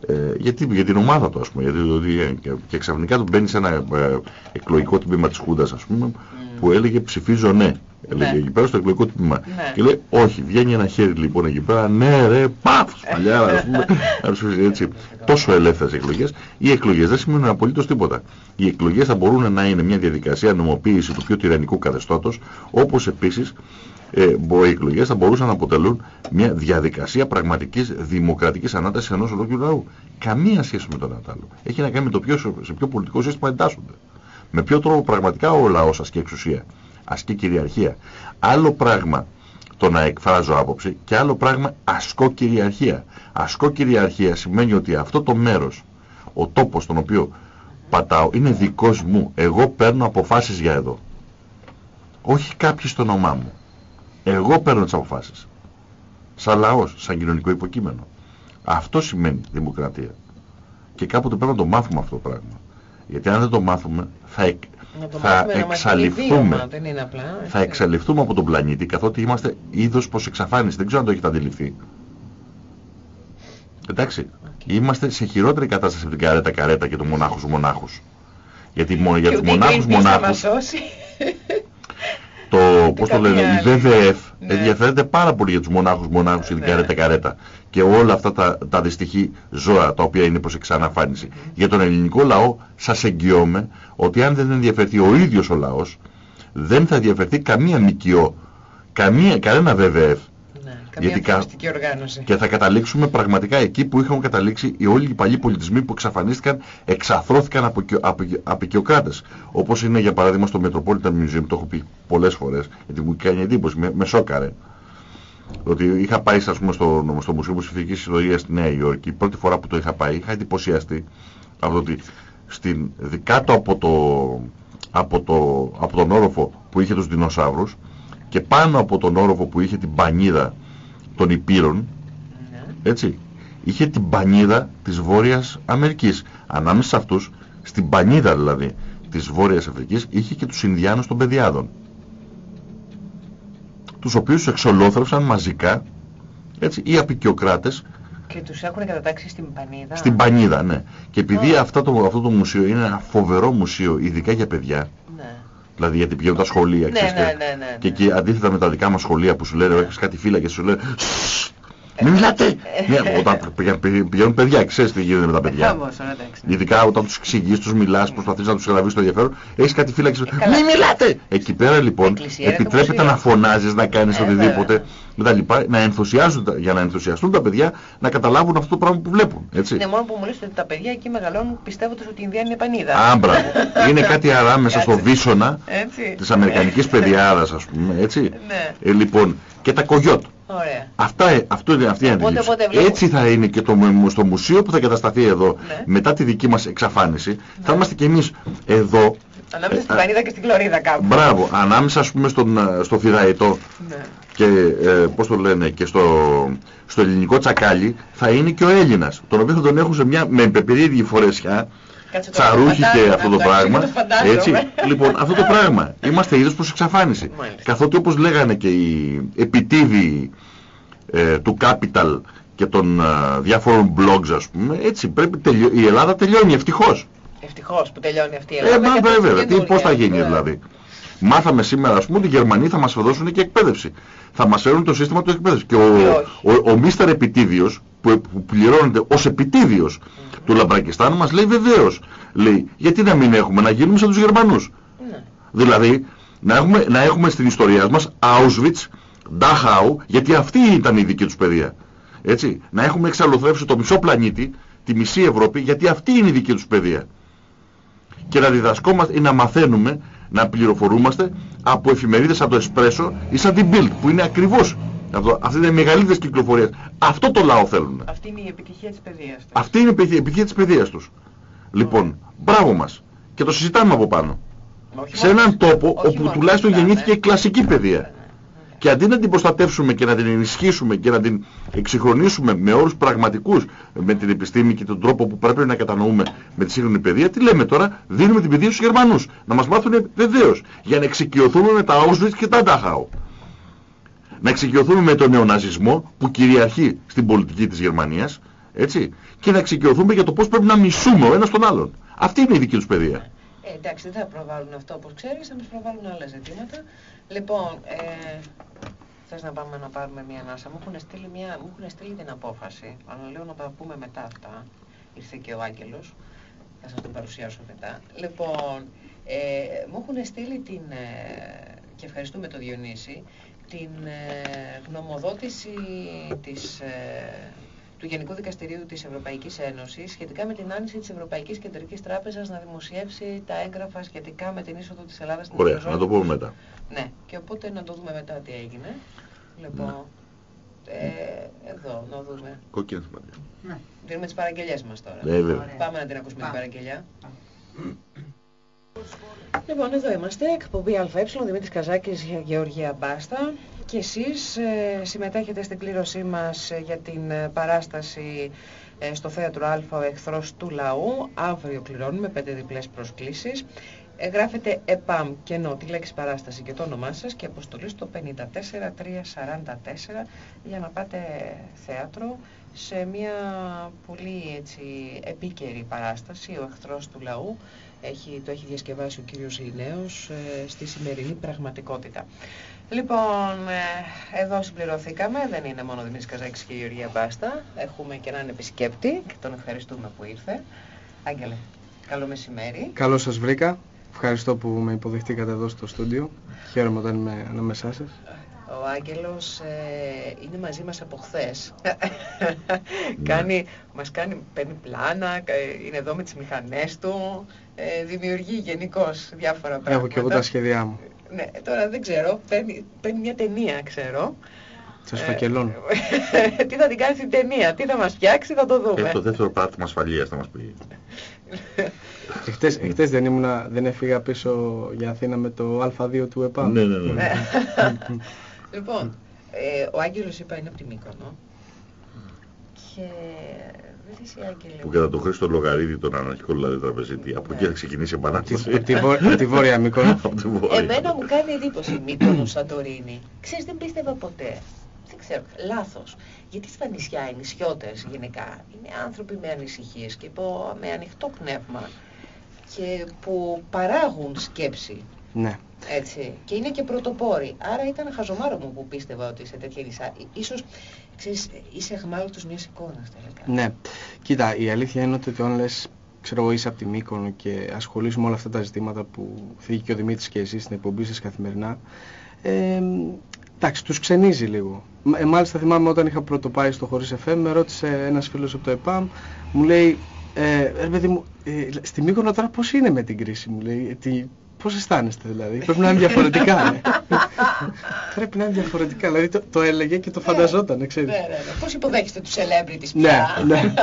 ε, γιατί, για την ομάδα του ας πούμε. Γιατί, ότι, ε, και, και ξαφνικά του μπαίνει σε ένα ε, εκλογικό τμήμα της Χούντας ας πούμε που έλεγε ψηφίζω ναι έλεγε Ναι. εκεί πέρα στο εκλογικό τμήμα. Ναι. και λέει όχι βγαίνει ένα χέρι λοιπόν εκεί πέρα ναι ρε παφ σπαλιάρα ας *laughs* πούμε να ψηφίσει έτσι τόσο ελεύθερες εκλογές οι εκλογές δεν σημαίνουν απολύτως τίποτα. Οι εκλογές θα μπορούν να είναι μια διαδικασία νομοποίηση του πιο τυραννικού καθεστώτος όπως επίσης ε, μπο- οι εκλογές θα μπορούσαν να αποτελούν μια διαδικασία πραγματικής δημοκρατικής ανάτασης ενός ολόκληρου λαού. Καμία σχέση με τον ένα άλλο. Έχει να κάνει με το ποιο, σε ποιο πολιτικό σύστημα εντάσσονται. Με ποιο τρόπο πραγματικά ο λαός ασκεί εξουσία, ασκεί κυριαρχία. Άλλο πράγμα το να εκφράζω άποψη και άλλο πράγμα ασκώ κυριαρχία. Ασκώ κυριαρχία σημαίνει ότι αυτό το μέρος, ο τόπος στον οποίο πατάω είναι δικός μου. Εγώ παίρνω αποφάσεις για εδώ. Όχι κάποιοι στο όνομά μου. Εγώ παίρνω τις αποφάσεις. Σαν λαός, σαν κοινωνικό υποκείμενο. Αυτό σημαίνει δημοκρατία. Και κάποτε πρέπει να το μάθουμε αυτό το πράγμα. Γιατί αν δεν το μάθουμε θα, εκ- Να το θα μάθουμε να μας γίνει βίωμα, εξαλειφθούμε. δεν είναι απλά. Θα έτσι. εξαλειφθούμε από τον πλανήτη καθότι είμαστε είδος προς εξαφάνιση. Δεν ξέρω αν το έχετε αντιληφθεί. Εντάξει. Είμαστε σε χειρότερη κατάσταση από την καρέτα καρέτα και του μονάχους μονάχους. Γιατί μο- για Και τους ούτε η μονάχους Greenpeace θα μας μονάχους σώσει. Το, πώς το κάποια λένε, η άλλη. WWF Ναι. ενδιαφέρεται πάρα πολύ για τους μονάχους μονάχους και την Ναι. καρέτα καρέτα και όλα αυτά τα, τα δυστυχή ζώα τα οποία είναι προς εξαναφάνιση. Για τον ελληνικό λαό σας εγγυώμαι ότι αν δεν ενδιαφερθεί ο ίδιος ο λαός δεν θα ενδιαφερθεί καμία ΜΚΟ, καμία, κανένα WWF Ναι, καμία Γιατί κα- ανθρωπιστική οργάνωση. και θα καταλήξουμε πραγματικά εκεί που είχαν καταλήξει οι όλοι οι παλιοί πολιτισμοί που εξαφανίστηκαν, εξαθρώθηκαν από, οικιο- από, οικιο- από οικειοκράτες. Όπως είναι για παράδειγμα στο Metropolitan Museum, το έχω πει πολλές φορές, γιατί μου κάνει εντύπωση, με, με σόκαρε. Ότι είχα πάει ας πούμε, στο, στο Μουσείο Ψηφιακής Ιστορίας στη Νέα Υόρκη, η πρώτη φορά που το είχα πάει, είχα εντυπωσιαστεί από το ότι στην, δι- κάτω από, το, από, το, από τον όροφο που είχε τους δεινοσαύρους και πάνω από τον όροφο που είχε την πανίδα των Υπήρων, Ναι. έτσι, είχε την πανίδα της Βόρειας Αμερικής. Ανάμεσα σε αυτούς, στην πανίδα δηλαδή της Βόρειας Αφρικής, είχε και τους Ινδιάνους των Παιδιάδων. Τους οποίους εξολόθρευσαν μαζικά, έτσι, οι απικιοκράτες Και τους έχουν κατατάξει στην πανίδα. στην Πανίδα, ναι. Και επειδή Α. αυτό, το, αυτό το μουσείο είναι ένα φοβερό μουσείο, ειδικά για παιδιά, Ναι. Δηλαδή γιατί πηγαίνουν τα σχολεία, Ναι, ξέρεις, ναι, και- ναι, ναι, ναι. και εκεί αντίθετα με τα δικά μας σχολεία που σου λένε έχεις κάτι φύλλα και σου λένε «Σσσσ, μην μιλάτε! ναι, όταν πηγαίνουν, πηγαίνουν παιδιά, ξέρεις τι γίνεται με τα παιδιά. Χαμός, ωραία, εντάξει. ναι. Ειδικά όταν τους εξηγείς, τους μιλάς, προσπαθείς να τους τραβήσεις το ενδιαφέρον, έχεις κάτι φύλλα και σου Ε, καλά. μην μιλάτε! Εκεί πέρα λοιπόν Εκκλησία είναι το επιτρέπεται μουσείο. να φωνάζεις, να κάνεις Ε, οτιδήποτε βέβαια. κτλ. λοιπά, Να ενθουσιάζουν, τα- για να ενθουσιαστούν τα παιδιά να καταλάβουν αυτό το πράγμα που βλέπουν. Έτσι. Ναι, μόνο που μου λες ότι τα παιδιά εκεί μεγαλώνουν πιστεύοντας ότι η Ινδία είναι πανίδα. Α, μπράβο. *laughs* Είναι κάτι ανάμεσα στο Κάτσε. βίσονα Έτσι. της αμερικανικής παιδιάδας, ας πούμε, έτσι. Ναι. Ε, λοιπόν, και τα κογιότ. Ωραία. Αυτά, ε, αυτό είναι αυτή η Οπότε, αντίληψη. οπότε βλέπω- Έτσι θα είναι και το, μου- στο μουσείο που θα κατασταθεί εδώ Ναι. μετά τη δική μας εξαφάνιση. Θα είμαστε και εμείς εδώ. Ανάμεσα στην ε, πανίδα και στην κλωρίδα κάπου. Μπράβο, ανάμεσα ας πούμε στον, ε, στο φιδαετό Ναι. και ε, πώς το λένε και στο, στο ελληνικό τσακάλι θα είναι και ο Έλληνας τον οποίο θα τον έχουν σε μια με περίεργη φορεσιά Κάτσε τώρα, τσαρούχι το και φαντάζομαι, αυτό το αυτό, πράγμα το φαντάζομαι. έτσι, λοιπόν αυτό το πράγμα είμαστε είδος προς εξαφάνιση Μάλιστα. καθότι όπως λέγανε και οι επιτίδιοι ε, του Capital και των ε, διάφορων blogs ας πούμε έτσι πρέπει τελειώ... η Ελλάδα τελειώνει ευτυχώς Ευτυχώς που τελειώνει αυτή η ε, Ελλάδα. μα και βέβαια, αυτή η τι, πώς θα καινούργια. γίνει Ναι. δηλαδή. Μάθαμε σήμερα, ας πούμε, ότι οι Γερμανοί θα μας δώσουν και εκπαίδευση. Θα μας φέρουν το σύστημα του εκπαίδευσης. Και ο, όχι. ο, ο Μίστερ Επιτίδιος, που, που πληρώνεται ως επιτίδιος του Λαμπρακιστάν, μας λέει βεβαίως. Λέει, γιατί να μην έχουμε, να γίνουμε σαν τους Γερμανούς; Ναι. Δηλαδή, να έχουμε, να έχουμε στην ιστορία μας Auschwitz, Dachau, γιατί αυτή ήταν η δική τους παιδεία. Έτσι, να έχουμε εξολοθρεύσει το μισό πλανήτη, τη μισή Ευρώπη, γιατί αυτή είναι η δική τους παιδεία και να διδασκόμαστε ή να μαθαίνουμε να πληροφορούμαστε από εφημερίδες από το Espresso ή σαν την Bild που είναι ακριβώς Αυτό, αυτή είναι οι μεγαλύτερες κυκλοφορίες. Αυτό το λαό θέλουν. Αυτή είναι η επιτυχία της παιδείας τους. Αυτή είναι η επιτυχία της παιδείας τους. Λοιπόν, μπράβο μας. Και το συζητάμε από πάνω. Σε έναν τόπο όπου τουλάχιστον γεννήθηκε η κλασική παιδεία. Και αντί να την προστατεύσουμε και να την ενισχύσουμε και να την εξυγχρονίσουμε με όρους πραγματικούς με την επιστήμη και τον τρόπο που πρέπει να κατανοούμε με τη σύγχρονη παιδεία, τι λέμε τώρα, δίνουμε την παιδεία στους Γερμανούς. Να μας μάθουν βεβαίως για να εξοικειωθούμε με τα Auschwitz και τα Dachau. Να εξοικειωθούμε με τον νεοναζισμό που κυριαρχεί στην πολιτική της Γερμανίας, έτσι, και να εξοικειωθούμε για το πώς πρέπει να μισούμε ο ένας τον άλλον. Αυτή είναι η δική τους παιδεία. Ε, εντάξει, δεν θα προβάλλουν αυτό όπως ξέρεις, θα μας προβάλλουν άλλα ζητήματα. Λοιπόν, ε, θες να πάμε να πάρουμε μια ανάσα; Μου έχουν στείλει, μια, μου έχουν στείλει την απόφαση, αλλά λέω να τα πούμε μετά αυτά. Ήρθε και ο Άγγελος, θα σας τον παρουσιάσω μετά. Λοιπόν, ε, μου έχουν στείλει την, ε, και ευχαριστούμε τον Διονύση, την ε, γνωμοδότηση της ε, του Γενικού Δικαστηρίου της Ευρωπαϊκής Ένωσης σχετικά με την άνοιξη της Ευρωπαϊκής Κεντρικής Τράπεζας να δημοσιεύσει τα έγγραφα σχετικά με την είσοδο της Ελλάδας στην Ωραία, να το πούμε μετά. Ναι, και οπότε να το δούμε μετά τι έγινε. Λοιπόν, ναι. ε, εδώ, να δούμε. Κόκκινες μάτια. Ναι. Δίνουμε τις παραγγελίες μας τώρα. Ναι, Πάμε να την ακούσουμε την παραγγελιά. Λοιπόν, εδώ είμαστε, εκπομπή ΑΕ, Δημήτρης Καζάκης, Γεωργία Μπάστα και εσείς ε, συμμετέχετε στην κλήρωσή μας ε, για την ε, παράσταση στο Θέατρο Α ο εχθρός του λαού. Αύριο κληρώνουμε πέντε διπλές προσκλήσεις. Γράφετε ΕΠΑΜ και ενώ τη λέξη παράσταση και το όνομά σας και αποστολή στο 54344 για να πάτε θέατρο σε μια πολύ έτσι, επίκαιρη παράσταση, ο εχθρός του λαού, έχει, το έχει διασκευάσει ο κύριος Λινέος στη σημερινή πραγματικότητα. Λοιπόν, ε, εδώ συμπληρωθήκαμε. Δεν είναι μόνο ο Δημήτρης Καζάκης και η Γεωργία Μπάστα. Έχουμε και έναν επισκέπτη και τον ευχαριστούμε που ήρθε. Άγγελε, καλό μεσημέρι. Καλώς σας βρήκα. Ευχαριστώ που με υποδεχτήκατε εδώ στο στούντιο. Χαίρομαι όταν είμαι ανάμεσά σας. Ο Άγγελος ε, είναι μαζί μας από χθες. κάνει, μας κάνει, παίρνει πλάνα, είναι εδώ με τις μηχανές του, ε, δημιουργεί γενικώς διάφορα πράγματα. Έχω και εγώ τα σχέδιά μου. Ναι, τώρα δεν ξέρω, παίρνει, παίρνει μια ταινία, ξέρω. Σας φακελώνω. Ε, *laughs* τι θα την κάνει στην ταινία, τι θα μας φτιάξει, θα το δούμε. Ε, το δεύτερο πράγμα ασφαλείας θα μας πει. Εχθές, εχθές δεν, ήμουνα, δεν έφυγα πίσω για Αθήνα με το Α2 του ΕΠΑ. Ναι, ναι, ναι. ναι. *laughs* λοιπόν, ε, ο Άγγελος είπα είναι από τη Μύκονο. Και που κατά τον Χρήστο Λογαρίδη, τον αναρχικό δηλαδή τραπεζίτη. Από εκεί θα ξεκινήσει η επανάσταση. *laughs* Από τη Βόρεια Μύκονο. Εμένα μου κάνει εντύπωση Μύκονο Σαντορίνη. Ξέρεις, δεν πίστευα ποτέ. Δεν ξέρω, λάθος. Γιατί στα νησιά οι νησιώτες γενικά είναι άνθρωποι με ανησυχίες και με ανοιχτό πνεύμα και που παράγουν σκέψη. Ναι. Έτσι. Και είναι και πρωτοπόροι. Άρα ήταν χαζομάρο μου που πίστευα ότι σε τέτοια νησιά. Ίσως ξέρεις, είσαι εχμάλωτος μιας εικόνας τελικά. Ναι. Κοίτα, η αλήθεια είναι ότι όταν λες, ξέρω εγώ, είσαι από τη Μύκονο και ασχολείσαι με όλα αυτά τα ζητήματα που θίγει και ο Δημήτρης και εσείς στην εκπομπή σας καθημερινά, ε, εντάξει, τους ξενίζει λίγο. Ε, μάλιστα θυμάμαι όταν είχα πρωτοπάει στο Χωρίς FM, με ρώτησε ένας φίλος από το ΕΠΑΜ, μου λέει, ε, ρε παιδί μου, ε, στη Μύκονο τώρα πώς είναι με την κρίση, μου λέει, ε, τι, Πώς αισθάνεστε δηλαδή, πρέπει να είναι διαφορετικά. Ναι. *laughs* πρέπει να είναι διαφορετικά, δηλαδή το, το έλεγε και το φανταζόταν, ξέρεις. Ναι, ναι, ναι. Πώς υποδέχεστε τους celebrities πια; Ναι, ναι.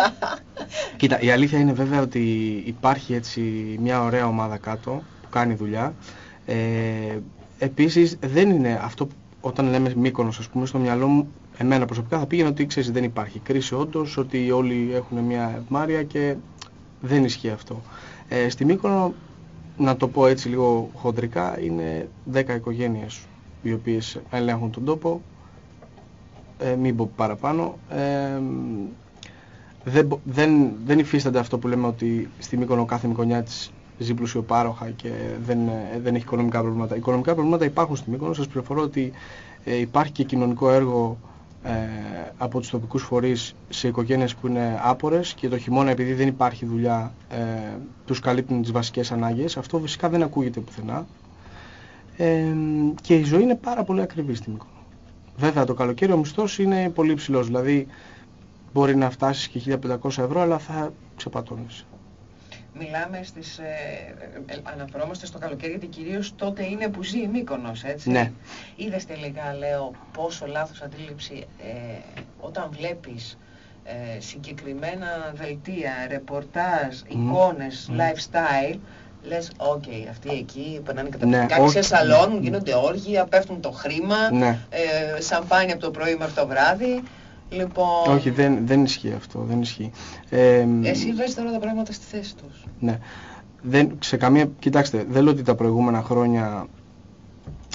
*laughs* Κοίτα, η αλήθεια είναι βέβαια ότι υπάρχει έτσι μια ωραία ομάδα κάτω που κάνει δουλειά. Ε, επίσης δεν είναι αυτό που όταν λέμε Μύκονος ας πούμε στο μυαλό μου εμένα προσωπικά θα πήγαινε ότι ξέρεις δεν υπάρχει κρίση όντως, ότι όλοι έχουν μια ευμάρεια και δεν ισχύει αυτό. Ε, στη Μύκονο να το πω έτσι λίγο χοντρικά, είναι 10 οικογένειες οι οποίες ελέγχουν τον τόπο, ε, μην πω παραπάνω. Ε, δεν, δεν, δεν υφίστανται αυτό που λέμε ότι στη Μύκονο κάθε Μυκονιά της ζει πλουσιοπάροχα και δεν, ε, δεν έχει οικονομικά προβλήματα. Οικονομικά προβλήματα υπάρχουν στη Μύκονο, σας πληροφορώ ότι ε, υπάρχει και κοινωνικό έργο ε, από τους τοπικούς φορείς σε οικογένειες που είναι άπορες και το χειμώνα επειδή δεν υπάρχει δουλειά ε, τους καλύπτουν τις βασικές ανάγκες. Αυτό φυσικά δεν ακούγεται πουθενά. Ε, και η ζωή είναι πάρα πολύ ακριβή στη Μύκονο. Βέβαια το καλοκαίρι ο μισθός είναι πολύ ψηλός, δηλαδή μπορεί να φτάσεις και 1500 ευρώ αλλά θα ξεπατώνεις. Μιλάμε στις, ε, ε, αναφερόμαστε στο καλοκαίρι γιατί κυρίως τότε είναι που ζει η Μύκονος, έτσι. Ναι. Είδες τελικά, λέω, πόσο λάθος αντίληψη ε, όταν βλέπεις ε, συγκεκριμένα δελτία, ρεπορτάζ, εικόνες, lifestyle, λες, οκ, αυτοί εκεί περνάνε καταπληκτικά Ναι, σε όχι. σαλόν, γίνονται όργια, πέφτουν το χρήμα, Ναι. ε, σαμπάνια από το πρωί μέχρι το βράδυ. Λοιπόν, Όχι, δεν, δεν ισχύει αυτό, δεν ισχύει. Ε, εσύ βάζεις τώρα τα πράγματα στη θέση τους. Ναι. Δεν, σε καμία, κοιτάξτε, δεν λέω ότι τα προηγούμενα χρόνια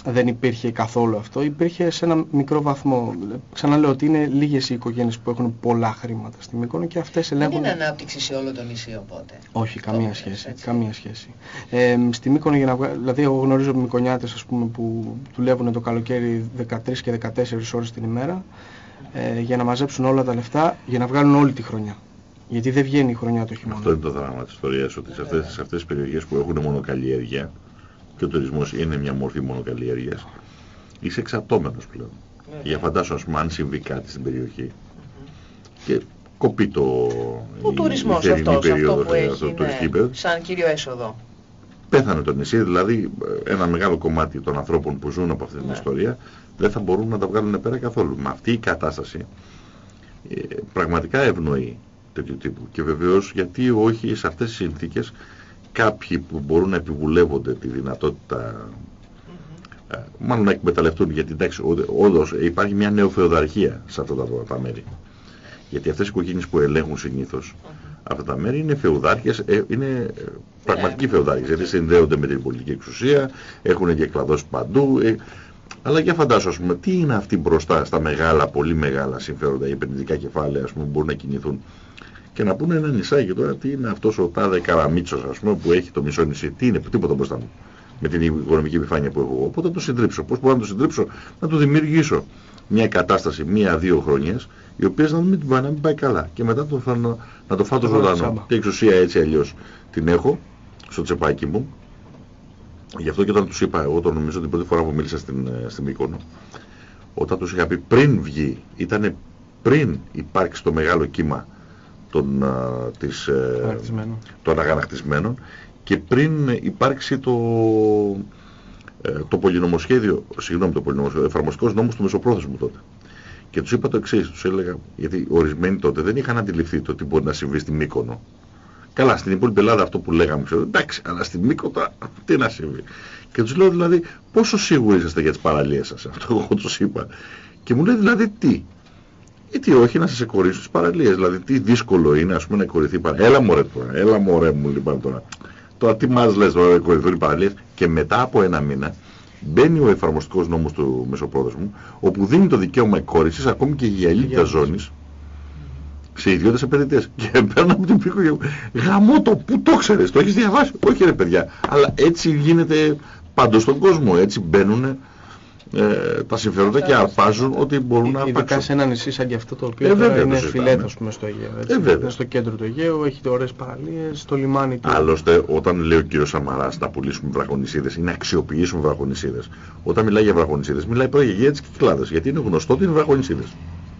δεν υπήρχε καθόλου αυτό. Υπήρχε σε ένα μικρό βαθμό. Ξαναλέω ότι είναι λίγες οι οικογένειες που έχουν πολλά χρήματα στη Μύκονο και αυτές Δεν ελέγχουν... είναι ανάπτυξη σε όλο το νησί οπότε. Όχι, καμία Οπότε, σχέση. έτσι. Καμία σχέση. Ε, στη Μύκονο, για να βγα... δηλαδή εγώ γνωρίζω Μυκονιάτες ας πούμε, που δουλεύουν το καλοκαίρι 13 και 14 ώρες την ημέρα ε, για να μαζέψουν όλα τα λεφτά για να βγάλουν όλη τη χρονιά. Γιατί δεν βγαίνει η χρονιά το χειμώνα. Αυτό είναι το δράμα της ιστορίας, ότι σε αυτές, σε αυτές τις περιοχές που έχουν μονοκαλλιέργεια και ο τουρισμός είναι μια μορφή μονοκαλλιέργειας, είσαι εξαρτώμενος πλέον. Βέβαια. Για φαντάσου, ας πούμε, αν συμβεί κάτι στην περιοχή και κοπεί το... Ο η- τουρισμός η θερινή αυτός, αυτό περίοδος, που ε, έχει, αυτό το ναι, τουριστική περίοδο, σαν κύριο έσοδο; Πέθανε το νησί, δηλαδή ε, ένα μεγάλο κομμάτι των ανθρώπων που ζουν από αυτή την Ναι. ιστορία δεν θα μπορούν να τα βγάλουν πέρα καθόλου. Με αυτή η κατάσταση ε, πραγματικά ευνοεί τέτοιου τύπου. Και βεβαίως γιατί όχι σε αυτές τις συνθήκες κάποιοι που μπορούν να επιβουλεύονται τη δυνατότητα ε, μάλλον να εκμεταλλευτούν γιατί εντάξει ο- όντως υπάρχει μια νεοφεοδαρχία σε αυτά τα, τα μέρη. Γιατί αυτές οι οικογένειες που ελέγχουν συνήθως αυτά τα μέρη είναι φεουδάρχες, ε, είναι ε, πραγματικοί Ναι. φεουδάρχες, γιατί συνδέονται με την πολιτική εξουσία, έχουν εγκεκλαδώσει παντού. ε, αλλά για φαντάσου, ας πούμε, τι είναι αυτοί μπροστά στα μεγάλα, πολύ μεγάλα συμφέροντα, οι επενδυτικά κεφάλαια, ας πούμε, που μπορούν να κινηθούν; Και να πούνε ένα νησάκι τώρα, τι είναι αυτός ο τάδε Καραμίτσος, ας πούμε, που έχει το μισό νησί, τι είναι, τίποτα μπροστά μου. Με την οικονομική επιφάνεια που έχω εγώ. Οπότε να το συντρίψω. Πώς μπορώ να το συντρίψω, να το δημιουργήσω μια κατάσταση μία-δύο χρονιές, οι οποίες να μην, να μην πάει καλά. Και μετά το, φανώ- να το φάω το Το βάλω ζωντανό. τσάμπα. Και εξουσία έτσι αλλιώς την έχω στο τσεπάκι μου. Γι' αυτό και όταν τους είπα, εγώ το νομίζω την πρώτη φορά που μίλησα στην, ε, στην Μύκονο, όταν τους είχα πει πριν βγει, ήταν πριν υπάρξει το μεγάλο κύμα των, α, της, ε, Χαρακτισμένο. των αγανακτισμένων και πριν υπάρξει το, ε, το πολυνομοσχέδιο, συγγνώμη το πολυνομοσχέδιο, εφαρμοστικός νόμος του Μεσοπρόθεσμου τότε. Και τους είπα το εξής, τους έλεγα, γιατί ορισμένοι τότε δεν είχαν αντιληφθεί το τι μπορεί να συμβεί στη Μύκονο. Καλά, στην υπόλοιπη Ελλάδα αυτό που λέγαμε, ξέρω, εντάξει, αλλά στη Μύκονο τώρα τι να συμβεί. Και τους λέω δηλαδή, πόσο σίγουροι είσαστε για τις παραλίες σας, αυτό εγώ τους είπα. Και μου λέει δηλαδή τι, γιατί όχι να σας εκχωρήσω τις παραλίες, δηλαδή τι δύσκολο είναι ας πούμε να εκχωρηθεί η παραλία. Έλα μωρέ τώρα, έλα μωρέ μου λοιπόν τώρα. Τώρα τι μας λες τώρα να εκχωρηθούν οι παραλίες και μετά από ένα μήνα μπαίνει ο εφαρμοστικός νόμος του Μεσοπρόθεσμου όπου δίνει το δικαίωμα εκχώρησης ακόμη και για αλήθεια Για όλους. ζώνης σε ιδιώτες επενδυτές. Και παίρνω από την πίκο και γαμώ το, πού το ξέρεις, το έχεις διαβάσει. Όχι ρε παιδιά, αλλά έτσι γίνεται παντού στον κόσμο, έτσι μπαίνουν ε, τα συμφέροντα και αρπάζουν ό,τι μπορούν να Ειδικά αρπάξουν. σε ένα νησί σαν και αυτό το οποίο Ε, τώρα βέβαια, το είναι συζητάμε. φιλέτο ας πούμε, στο Αιγαίο. Έτσι. Ε, βέβαια. είναι στο κέντρο του Αιγαίου, έχει ωραίες παραλίες, στο λιμάνι του. Άλλωστε, όταν λέει ο κύριος Σαμαράς να πουλήσουμε βραχονισίδες ή να αξιοποιήσουμε βραχονισίδες, όταν μιλάει για βραχονισίδες, μιλάει πρώτα για τις Κυκλάδες, γιατί είναι γνωστό ότι είναι βραχονισίδες.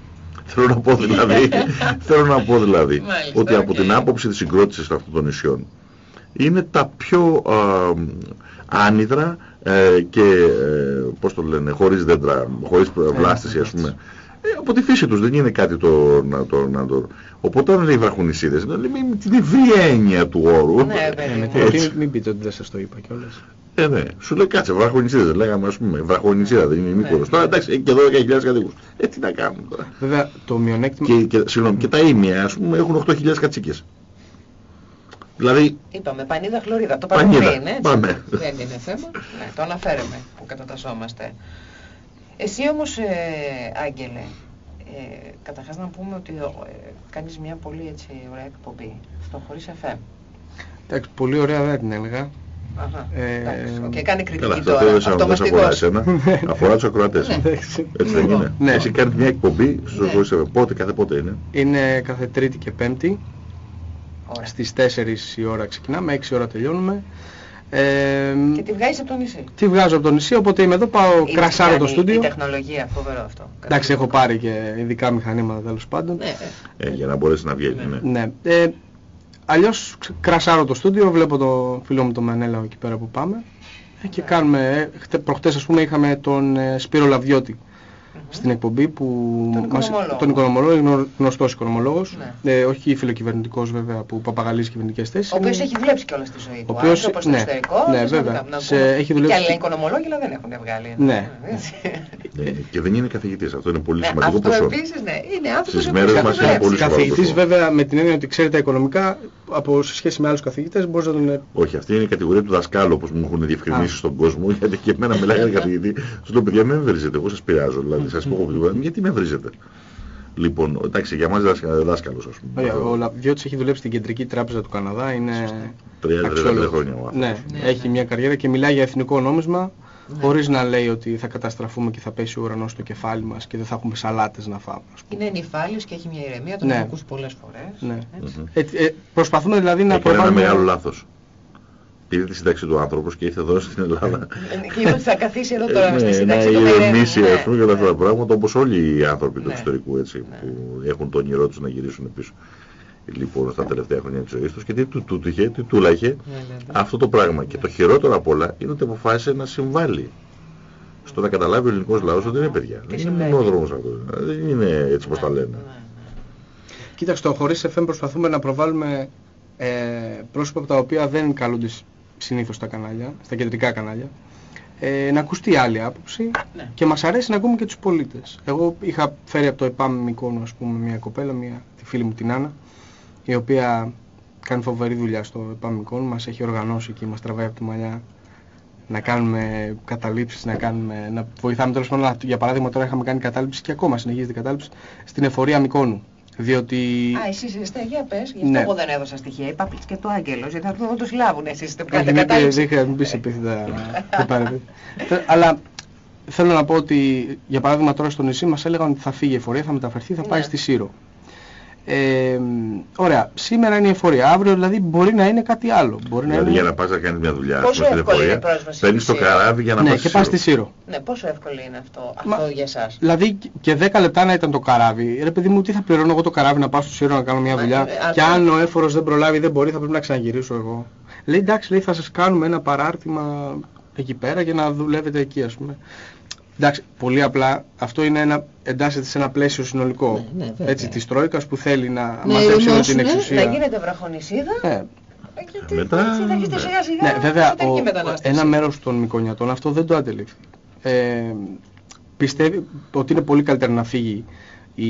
*laughs* Θέλω να πω δηλαδή, *laughs* θέλω να πω δηλαδή Μάλιστα, ότι από οκ. την άποψη της συγκρότησης αυτών των νησιών είναι τα πιο α, άνυδρα ε, και ε, πώς το λένε, χωρίς δέντρα, χωρίς βλάστηση ας πούμε. Ε, από τη φύση τους δεν είναι κάτι το, να το, να το... Οπότε όταν λέει βραχονισίδες, να λέει με την ευρία έννοια του όρου. Ναι, Ε, παιδί με μου. την Έτσι. αρχή μην πείτε ότι δεν σας το είπα κιόλας. Ε, ναι. Σου λέει κάτσε, βραχονισίδες. Λέγαμε, ας πούμε, βραχονισίδα δεν είναι Μύκονος. Ναι. Τώρα εντάξει, έχει και 12.000 κατοίκους. Ε, τι να κάνουμε τώρα. Βέβαια το μειονέκτημα... Και, και, συγγνώμη, και τα ίμια, ας πούμε, έχουν 8.000 κατσίκες. Δηλαδή, Είπαμε, πανίδα χλωρίδα. Το Πανίδα, είπαμε πριν, έτσι. πάμε. Δεν είναι θέμα. Ναι, το αναφέρουμε που κατατασσόμαστε. Εσύ όμως, ε, Άγγελε, ε, καταρχάς να πούμε ότι ε, κάνεις μια πολύ έτσι ωραία εκπομπή στο χωρίς FM. Εντάξει, πολύ ωραία δεν την έλεγα. Αχα, Ε, εντάξει, οκ, κάνει καλά, κριτική αυτό τώρα. δεν σε- δεν σε αφορά εσένα, αφορά τους ακροατές. Ναι. Εντάξει. Έτσι δεν είναι. Ναι. Εσύ κάνεις μια εκπομπή στο Ναι. Voice FM. Πότε, κάθε πότε είναι; Είναι κάθε Τρίτη και Πέμπτη. Ωραία. Στις 4 η ώρα ξεκινάμε, 6 η ώρα τελειώνουμε. Ε, Και τη βγάζεις από το νησί. τη βγάζω από το νησί, οπότε είμαι εδώ, πάω Είναι κρασάρω το κάνει στούντιο. Η τεχνολογία, φοβερό αυτό. Εντάξει, έχω πάρει και ειδικά μηχανήματα τέλος πάντων. Ναι, ε. Ε, για να μπορέσει να βγαίνει. Ναι. Ναι. Ναι. Ε, αλλιώς ξε- κρασάρω το στούντιο, βλέπω το φίλο μου τον Μανέλα εκεί πέρα που πάμε ε, και κάνουμε, ε, χτε- προχτές ας πούμε είχαμε τον ε, Σπύρο Λαβδιώτη στην εκπομπή που Τον οικονομολόγο. τον οικονομολόγο, είναι γνω- γνωστός οικονομολόγος, Ναι. ε, όχι φιλοκυβερνητικός βέβαια που παπαγαλίζει κυβερνητικές θέσεις. Ο οποίος είναι- έχει δουλέψει κιόλας στη ζωή του. Ο οποίος- άνθρωπος στο ναι, εξωτερικό. ναι, θες να βέβαια. τα- να Σε- πούμε. έχει δουλέψει- Και άλλοι οικονομολόγοι αλλά δεν έχουν βγάλει. Ναι. Έτσι. Ναι, Και δεν είναι καθηγητής. Αυτό είναι πολύ Ναι, σημαντικό αυτό ποσό. επίσης ναι. Είναι άνθρωπος Στις ο μέρες οποίος μας θα είναι δουλέψει. πολύ σοβαρό Καθηγητής ποσό. βέβαια με την έννοια ότι ξέρει τα οικονομικά από σε σχέση με άλλους καθηγητές μπορείς να τον... ε, Όχι, αυτή είναι η κατηγορία του δασκάλου όπως μου έχουν διευκρινίσει Α. στον κόσμο. *laughs* Γιατί και εμένα μιλάει για καθηγητή. Σου λέω παιδιά, με βρίζετε. Εγώ σας πειράζω. Δηλαδή, σας πω εγώ, γιατί με βρίζετε. Λοιπόν, εντάξει, για μας δάσκα- δάσκαλος ας πούμε. Ωραία, ο Λαβδιώτης έχει δουλέψει στην Κεντρική Τράπεζα του Καναδά, είναι 30 αξιόλογος. χρόνια ο άνθρωπος. Ναι, Ναι, έχει ναι. μια καριέρα και μιλάει για εθνικό νόμισμα Ναι. χωρίς να λέει ότι θα καταστραφούμε και θα πέσει ο ουρανός στο κεφάλι μας και δεν θα έχουμε σαλάτες να φάμε. ας πούμε. Είναι νυφάλιος και έχει μια ηρεμία, τον Ναι. έχω ακούσει πολλές φορές. Ναι. Έτσι. Μμμ. Ε, ε, προσπαθούμε δηλαδή να Έκανε ένα προβάλλουμε... μεγάλο λάθος. Πήρε τη σύνταξη του άνθρωπος και ήρθε εδώ στην Ελλάδα. Και είπε ότι θα καθίσει εδώ Ε, τώρα ναι, στη να σύνταξη του ηρεμήσει ας πούμε και όλα αυτά τα Ναι. πράγματα όπως όλοι οι άνθρωποι του Ναι. εξωτερικού έτσι Ναι. που έχουν το όνειρό τους να γυρίσουν πίσω. Λοιπόν, στα τελευταία χρόνια της ζωής τους και τι του, του, του είχε, τι του λάχε Ναι, ναι, ναι. αυτό το πράγμα. Και το χειρότερο απ' όλα είναι ότι αποφάσισε να συμβάλλει στο να καταλάβει ο ελληνικός λαός ότι είναι παιδιά. Δεν είναι συμβαίνει. μονόδρομος αυτός. Δεν είναι έτσι όπως τα λένε. Ναι, ναι. Κοίταξε, το χωρίς FM προσπαθούμε να προβάλλουμε ε, πρόσωπα από τα οποία δεν καλούνται σ- συνήθως στα κανάλια, στα κεντρικά κανάλια. Ε, να ακουστεί άλλη άποψη Ναι. και μας αρέσει να ακούμε και τους πολίτες. Εγώ είχα φέρει από το ΕΠΑΜ Μυκόνο, ας πούμε, μια κοπέλα, μια, τη φίλη μου την Άννα, η οποία κάνει φοβερή δουλειά στο ΕΠΑΜ Μυκόνο, μας έχει οργανώσει και μας τραβάει από τη μαλλιά να κάνουμε καταλήψεις, να, κάνουμε, να βοηθάμε τέλος πάντων. Για παράδειγμα τώρα είχαμε κάνει κατάληψη και ακόμα συνεχίζεται η κατάληψη στην εφορία Μυκόνου. Διότι Α, εσείς είστε, για πες, γι' αυτό Ναι. εγώ δεν έδωσα στοιχεία. Είπα πλήξ και το άγγελος, γιατί θα έρθουν να το συλλάβουν εσείς, είστε που Όχι, κάνετε μην πει- κατάληψη. δεν χρειάζεται, μην πεις επίθετα δεν πάρετε. Θε- Αλλά θέλω να πω ότι για παράδειγμα τώρα στο νησί μας έλεγαν ότι θα φύγει η εφορία, θα μεταφερθεί, θα πάει Ναι. στη Σύρο. Ε, ωραία, σήμερα είναι η εφορία, αύριο δηλαδή μπορεί να είναι κάτι άλλο. Μπορεί να Δηλαδή είναι... για να πας να κάνεις μια δουλειά Πόσο ας πούμε, στην εύκολη είναι η εφορία, πρόσβαση παίρνεις στη το Σύρο; καράβι για να Ναι, πας και στη πας στη Σύρο. Σύρο. Ναι, πόσο εύκολο είναι αυτό, Μα- αυτό για εσάς; Δηλαδή και 10 λεπτά να ήταν το καράβι. Ρε παιδί μου, τι θα πληρώνω εγώ το καράβι να πάω στο Σύρο να κάνω μια Μα, δουλειά; ε, α, Και αν ο έφορος δεν προλάβει, δεν μπορεί, θα πρέπει να ξαναγυρίσω εγώ. Λέει εντάξει, λέει, θα σας κάνουμε ένα παράρτημα εκεί πέρα για να δουλεύετε εκεί, ας πούμε. Εντάξει, πολύ απλά αυτό είναι ένα, εντάσσεται σε ένα πλαίσιο συνολικό. Ναι, ναι, βέβαια. έτσι, της Τρόικας που θέλει να Ναι, μαζέψει όλη την ηρεμώσουνε, εξουσία. Να γίνεται βραχονισίδα, Ε, ε, γιατί Μετά, έτσι θα έχετε ναι. σιγά σιγά ναι, βέβαια, εσωτερική ο, μετανάστευση. ένα μέρος των Μικονιατών αυτό δεν το αντελήφθη. Ε, πιστεύει ότι είναι πολύ καλύτερα να φύγει η,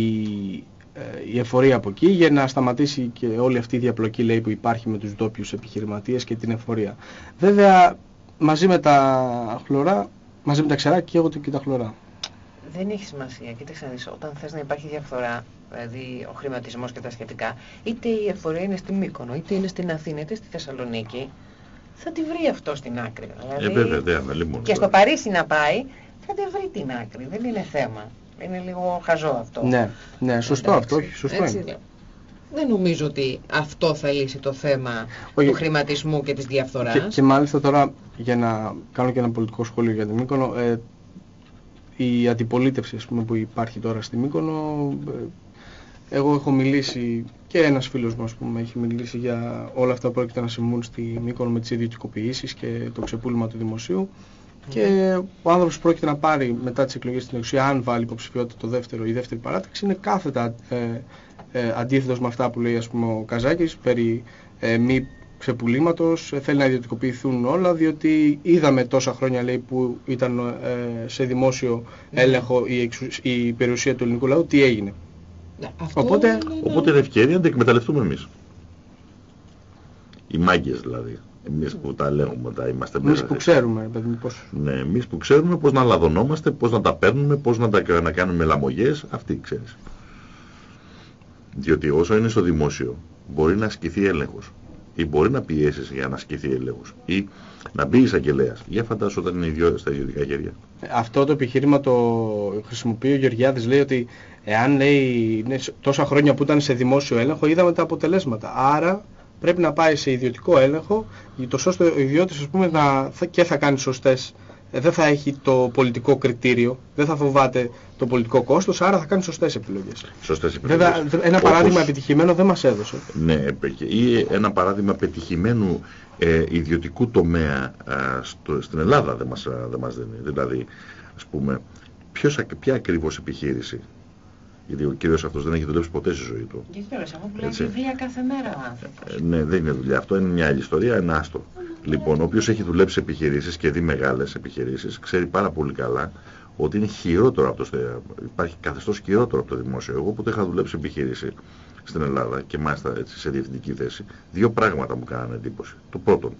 ε, η εφορία από εκεί για να σταματήσει και όλη αυτή η διαπλοκή λέει, που υπάρχει με τους ντόπιους επιχειρηματίες και την εφορία. Βέβαια, μαζί με τα χλωρά, μαζί με τα ξερά και εγώ και τα χλωρά. Δεν έχει σημασία. Κοίταξε να δεις, όταν θες να υπάρχει διαφθορά, δηλαδή ο χρηματισμός και τα σχετικά, είτε η εφορία είναι στη Μύκονο, είτε είναι στην Αθήνα, είτε στη Θεσσαλονίκη, θα τη βρει αυτό στην άκρη. Ε, Δηλαδή, βέβαια, δεν αμελήμουν. και στο Παρίσι να πάει, θα τη βρει την άκρη. Δεν είναι θέμα. Είναι λίγο χαζό αυτό. Ναι, ναι, σωστό Εντάξει, αυτό, όχι, σωστό έτσι είναι. Λέω. Δεν νομίζω ότι αυτό θα λύσει το θέμα Όχι. του χρηματισμού και της διαφθοράς. Και, και μάλιστα τώρα, για να κάνω και ένα πολιτικό σχόλιο για την Μύκονο, ε, η αντιπολίτευση ας πούμε, που υπάρχει τώρα στη Μύκονο, ε, εγώ έχω μιλήσει και ένας φίλος μου ας πούμε, έχει μιλήσει για όλα αυτά που πρόκειται να συμβούν στη Μύκονο με τις ιδιωτικοποιήσεις και το ξεπούλημα του δημοσίου και ο άνθρωπος πρόκειται να πάρει μετά τις εκλογές στην εξουσία, αν βάλει υποψηφιότητα το δεύτερο ή δεύτερη παράταξη, είναι κάθετα ε, ε, αντίθετος με αυτά που λέει ας πούμε, ο Καζάκης περί ε, μη ξεπουλήματος, ε, θέλει να ιδιωτικοποιηθούν όλα, διότι είδαμε τόσα χρόνια λέει, που ήταν ε, σε δημόσιο Ναι. έλεγχο η, εξου- η περιουσία του ελληνικού λαού, τι έγινε. Ναι, αυτό Οπότε- είναι ένα- Οπότε είναι ευκαιρία να τα εκμεταλλευτούμε εμείς. Οι μάγκες δηλαδή. Εμείς που τα λέγουμε, τα είμαστε Εμείς μέσα που θέση. ξέρουμε, ρε παιδί μου, πώς... Ναι, εμείς που ξέρουμε πώς να λαδωνόμαστε, πώς να τα παίρνουμε, πώς να, τα, να κάνουμε λαμογές, αυτή ξέρεις. Διότι όσο είναι στο δημόσιο, μπορεί να ασκηθεί έλεγχος ή μπορεί να πιέσεις για να ασκηθεί έλεγχος ή να μπει εισαγγελέας. Για φαντάσου όταν είναι ιδιώ, στα ιδιωτικά χέρια. Αυτό το επιχείρημα το χρησιμοποιεί ο Γεωργιάδης, λέει ότι εάν λέει ναι, σε- τόσα χρόνια που ήταν σε δημόσιο έλεγχο είδαμε τα αποτελέσματα. Άρα πρέπει να πάει σε ιδιωτικό έλεγχο, τόσο ώστε ο ιδιώτης ας πούμε να, θα, και θα κάνει σωστές ε, δεν θα έχει το πολιτικό κριτήριο, δεν θα φοβάται το πολιτικό κόστος, άρα θα κάνει σωστές επιλογές. Σωστές επιλογές. Βέβαια, ένα Όπως- παράδειγμα επιτυχημένο δεν μας έδωσε. Ναι, ή ένα παράδειγμα πετυχημένου ε, ιδιωτικού τομέα α, στο, στην Ελλάδα δεν μας, α, δεν μας δίνει. Δηλαδή, ας πούμε, ποιος, ακ- ποια ακριβώς επιχείρηση, γιατί ο κύριος αυτός δεν έχει δουλέψει ποτέ στη ζωή του. Γιατί τώρα, αφού που λέει Έτσι. βιβλία κάθε μέρα ο άνθρωπος. Ε, ναι, δεν είναι δουλειά. Αυτό είναι μια άλλη ιστορία, ένα άστο. Λοιπόν, ο οποίος έχει δουλέψει σε επιχειρήσεις και δει μεγάλες επιχειρήσεις, ξέρει πάρα πολύ καλά ότι είναι χειρότερο από το στε- υπάρχει καθεστώς χειρότερο από το δημόσιο. Εγώ που είχα δουλέψει σε επιχείρηση στην Ελλάδα και μάλιστα έτσι, σε διευθυντική θέση, δύο πράγματα μου κάνανε εντύπωση. Το πρώτον,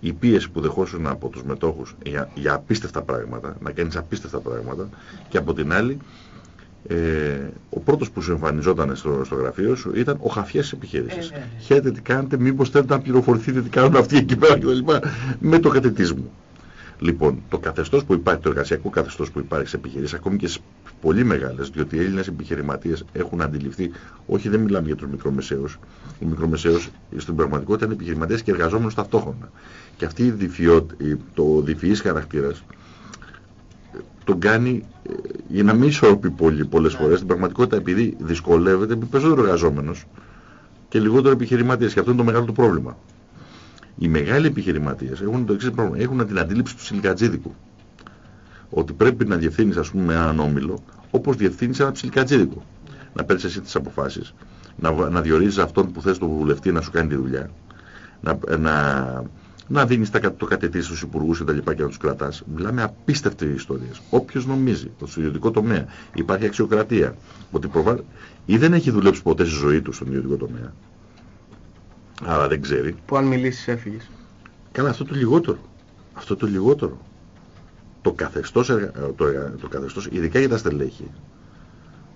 η πίεση που δεχόσουν από τους μετόχους για, για απίστευτα πράγματα, να κάνεις απίστευτα πράγματα και από την άλλη ε, ο πρώτος που σου εμφανιζόταν στο, στο γραφείο σου ήταν ο χαφιές της επιχείρησης. Ε, βέβαια. Χαίρετε τι κάνετε, μήπως θέλετε να πληροφορηθείτε τι κάνουν αυτοί εκεί πέρα κτλ. με το κατετής μου. Λοιπόν, το καθεστώς που υπάρχει, το εργασιακό καθεστώς που υπάρχει σε επιχειρήσεις, ακόμη και σε πολύ μεγάλες, διότι οι Έλληνες επιχειρηματίες έχουν αντιληφθεί, όχι δεν μιλάμε για τους μικρομεσαίους, ο μικρομεσαίος στην πραγματικότητα είναι επιχειρηματίες και εργαζόμενος ταυτόχρονα. Και αυτή η διφυό, η- το διφυής χαρακτήρας τον κάνει ε, για να μην ισορροπεί πολύ πολλές φορές. Στην πραγματικότητα επειδή δυσκολεύεται, επειδή περισσότερο εργαζόμενος και λιγότερο επιχειρηματίες. Και αυτό είναι το μεγάλο του πρόβλημα. Οι μεγάλοι επιχειρηματίες έχουν το εξής πρόβλημα. Έχουν την αντίληψη του σιλικατζίδικου. Ότι πρέπει να διευθύνεις ας πούμε έναν όμιλο όπως διευθύνεις ένα ψιλικατζίδικο. Να παίρνεις εσύ τις αποφάσεις, να, βα- να διορίζεις αυτόν που θες τον βουλευτή να σου κάνει τη δουλειά, να, να, να δίνεις τα, κα- το κατετής στους υπουργούς και τα λοιπά και να τους κρατάς. Μιλάμε απίστευτες ιστορίες. Όποιος νομίζει ότι στο ιδιωτικό τομέα υπάρχει αξιοκρατία, ότι προβάλλει ή δεν έχει δουλέψει ποτέ στη ζωή του στον ιδιωτικό τομέα, άρα δεν ξέρει, Που αν μιλήσεις έφυγες. Καλά, αυτό το λιγότερο. Αυτό το λιγότερο. Το καθεστώς, εργα- ε, το, εργα- το καθεστώς, ειδικά για τα στελέχη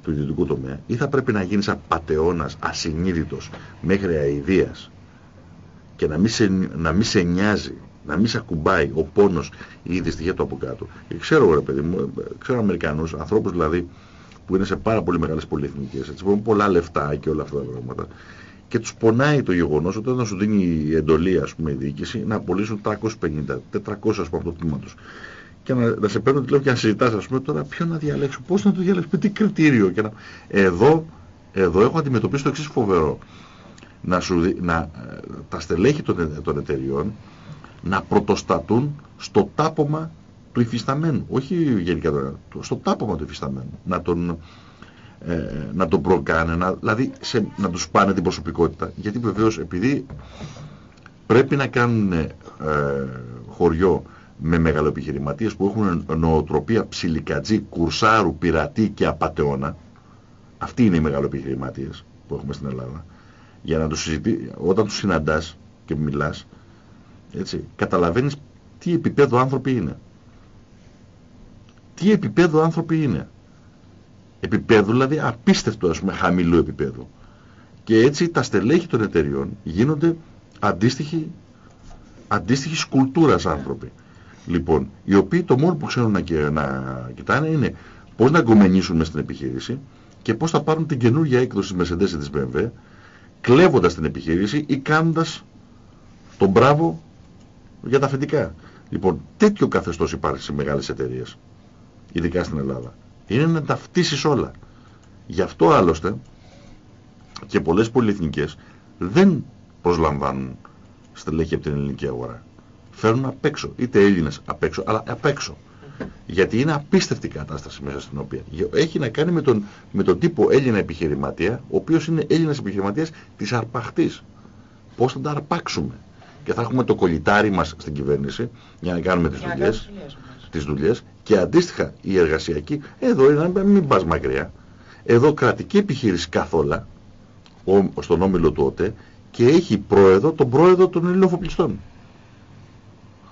του ιδιωτικού τομέα, ή θα πρέπει να γίνεις απατεώνας, ασυνείδητος, μέχρι αηδίας και να μην, σε, να μην σε νοιάζει, να μην σε ακουμπάει ο πόνος ή η δυστυχία του από κάτω. Και ξέρω, εγώ, ρε παιδί μου, ε, ξέρω Αμερικανούς, ανθρώπους δηλαδή, που είναι σε πάρα πολύ μεγάλες πολυεθνικές, έτσι, που έχουν πολλά λεφτά και όλα αυτά τα πράγματα, και τους πονάει το γεγονός ότι όταν σου δίνει η εντολή ας πούμε η διοίκηση να απολύσουν 350, 400 ας πούμε από το τμήμα τους. Και να, να σε παίρνουν τηλέφωνο και να συζητάς ας πούμε τώρα ποιο να διαλέξω, πώς να το διαλέξω, με τι κριτήριο και να... εδώ, εδώ έχω αντιμετωπίσει το εξής φοβερό να σου, δει- να, ε, τα στελέχη των, ε- των εταιριών να πρωτοστατούν στο τάπομα του υφισταμένου, όχι γενικά το- το- στο τάπομα του υφισταμένου, να τον, ε, να τον προκάνε, να, δηλαδή σε, να τους πάνε την προσωπικότητα. Γιατί βεβαίως επειδή πρέπει να κάνουν ε, χωριό με μεγαλοεπιχειρηματίες που έχουν νοοτροπία ψιλικατζή, κουρσάρου, πειρατή και απατεώνα, αυτοί είναι οι μεγαλοεπιχειρηματίες που έχουμε στην Ελλάδα, για να τους συζητεί, όταν τους συναντάς και μιλάς, έτσι, καταλαβαίνεις τι επίπεδο άνθρωποι είναι. Τι επίπεδο άνθρωποι είναι επίπεδου, δηλαδή απίστευτο ας πούμε χαμηλού επίπεδου. Και έτσι τα στελέχη των εταιριών γίνονται αντίστοιχοι, αντίστοιχοι σκουλτούρας άνθρωποι. Λοιπόν, οι οποίοι το μόνο που ξέρουν να, και- να κοιτάνε είναι πώς να γκομενήσουν μες στην επιχείρηση και πώς θα πάρουν την καινούργια έκδοση της Mercedes ή της BMW κλέβοντας την επιχείρηση ή κάνοντας τον μπράβο για τα αφεντικά. Λοιπόν, τέτοιο καθεστώς υπάρχει σε μεγάλες εταιρείες, ειδικά στην Ελλάδα. Είναι να τα φτύσεις όλα. Γι' αυτό άλλωστε και πολλές πολυεθνικές δεν προσλαμβάνουν στελέχη από την ελληνική αγορά. Φέρνουν απ' έξω, είτε Έλληνες απ' έξω, αλλά απ' έξω. Γιατί είναι απίστευτη η κατάσταση μέσα στην οποία έχει να κάνει με τον, με τον τύπο Έλληνα επιχειρηματία, ο οποίος είναι Έλληνας επιχειρηματίας της αρπαχτής. Πώς θα τα αρπάξουμε; Και θα έχουμε το κολλητάρι μας στην κυβέρνηση για να κάνουμε τις Για να δουλειές κάνεις δουλειές μας. τις δουλειές και αντίστοιχα η εργασιακή, εδώ είναι να μην πας μακριά, εδώ κρατική επιχείρηση καθόλα, ο, στον όμιλο του ΟΤΕ και έχει πρόεδρο τον πρόεδρο των ελληνοφοπλιστών.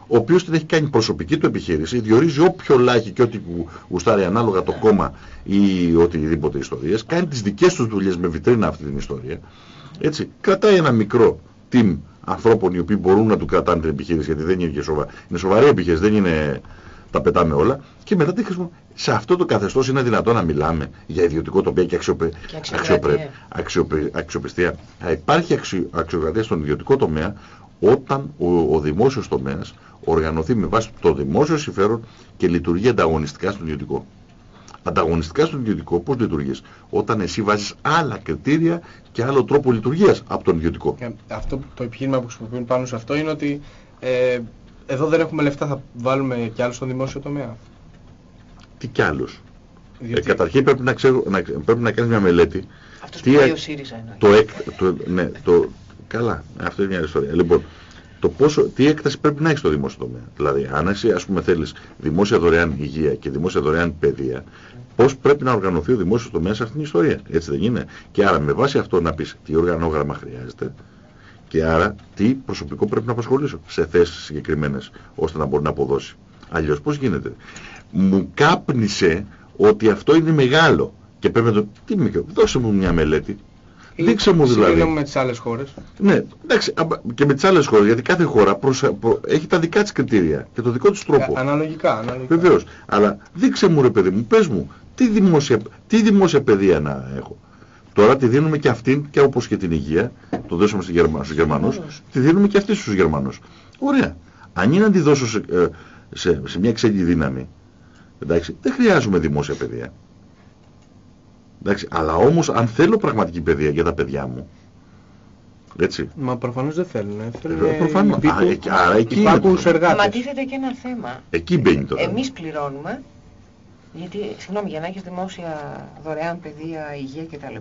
Ο οποίος την έχει κάνει προσωπική του επιχείρηση, διορίζει όποιο λάχη και ό,τι γου- γουστάρει ανάλογα το κόμμα ή οτιδήποτε ιστορίες, κάνει τις δικές τους δουλειές με βιτρίνα αυτή την ιστορία. Έτσι, κρατάει ένα μικρό team ανθρώπων οι οποίοι μπορούν να του κρατάνε την επιχείρηση, γιατί δεν είναι και σοβαρή. Είναι σοβαρή επιχείρηση, δεν είναι τα πετάμε όλα. Και μετά τι χρησιμο... Σε αυτό το καθεστώς είναι δυνατό να μιλάμε για ιδιωτικό τοπίο και, αξιοπε... Και αξιοκρατία. αξιοπε... αξιοπιστία. Θα υπάρχει αξιο... αξιοκρατία στον ιδιωτικό τομέα όταν ο, ο δημόσιος τομέας, οργανωθεί με βάση το δημόσιο συμφέρον και λειτουργεί ανταγωνιστικά στον ιδιωτικό. Ανταγωνιστικά στον ιδιωτικό πώς λειτουργείς; Όταν εσύ βάζεις άλλα κριτήρια και άλλο τρόπο λειτουργίας από τον ιδιωτικό. Ε, αυτό το επιχείρημα που χρησιμοποιούν πάνω σε αυτό είναι ότι ε, εδώ δεν έχουμε λεφτά, θα βάλουμε κι άλλο στον δημόσιο τομέα. Τι κι άλλους; Ε, καταρχήν πρέπει να, ξέρω, να, πρέπει να κάνεις μια μελέτη. Αυτός που λέει ο ΣΥΡΙΖΑ είναι. Το, εκ, το, ναι, το, καλά, αυτό είναι μια ιστορία. Λοιπόν, το πόσο, τι έκταση πρέπει να έχεις στο δημόσιο τομέα. Δηλαδή, αν εσύ ας πούμε θέλεις δημόσια δωρεάν υγεία και δημόσια δωρεάν παιδεία, πώς πρέπει να οργανωθεί ο δημόσιος τομέας σε αυτήν την ιστορία. Έτσι δεν είναι. Και άρα με βάση αυτό να πεις τι οργανόγραμμα χρειάζεται και άρα τι προσωπικό πρέπει να απασχολήσω σε θέσεις συγκεκριμένες ώστε να μπορεί να αποδώσει. Αλλιώς πώς γίνεται. Μου κάπνισε ότι αυτό είναι μεγάλο και πρέπει να το... Τι με δώσε μου μια μελέτη Δείξε μου δηλαδή. με τις άλλες χώρες. Ναι, εντάξει, και με τις άλλες χώρες, γιατί κάθε χώρα έχει τα δικά της κριτήρια και το δικό της τρόπο. Ε, αναλογικά, αναλογικά. Βεβαίως. Αλλά δείξε μου ρε παιδί μου, πες μου, τι δημόσια, τι δημόσια παιδεία να έχω. Τώρα τη δίνουμε και αυτήν και όπως και την υγεία, το δώσαμε στους Γερμανούς, τη δίνουμε και αυτή στους Γερμανούς. Ωραία. Αν είναι να τη δώσω σε, ε, σε, σε μια ξένη δύναμη, εντάξει, δεν χρειάζομαι δημόσια παιδεία. Εντάξει, αλλά όμως αν θέλω πραγματική παιδεία για τα παιδιά μου, έτσι. Μα προφανώς δεν θέλουν. Ε, θέλουν ε, προφανώς. Α, εκεί, άρα εκεί είναι. Μα τίθεται και ένα θέμα. Εκεί μπαίνει το θέμα. Εμείς πληρώνουμε, γιατί, συγγνώμη, για να έχεις δημόσια δωρεάν παιδεία, υγεία κτλ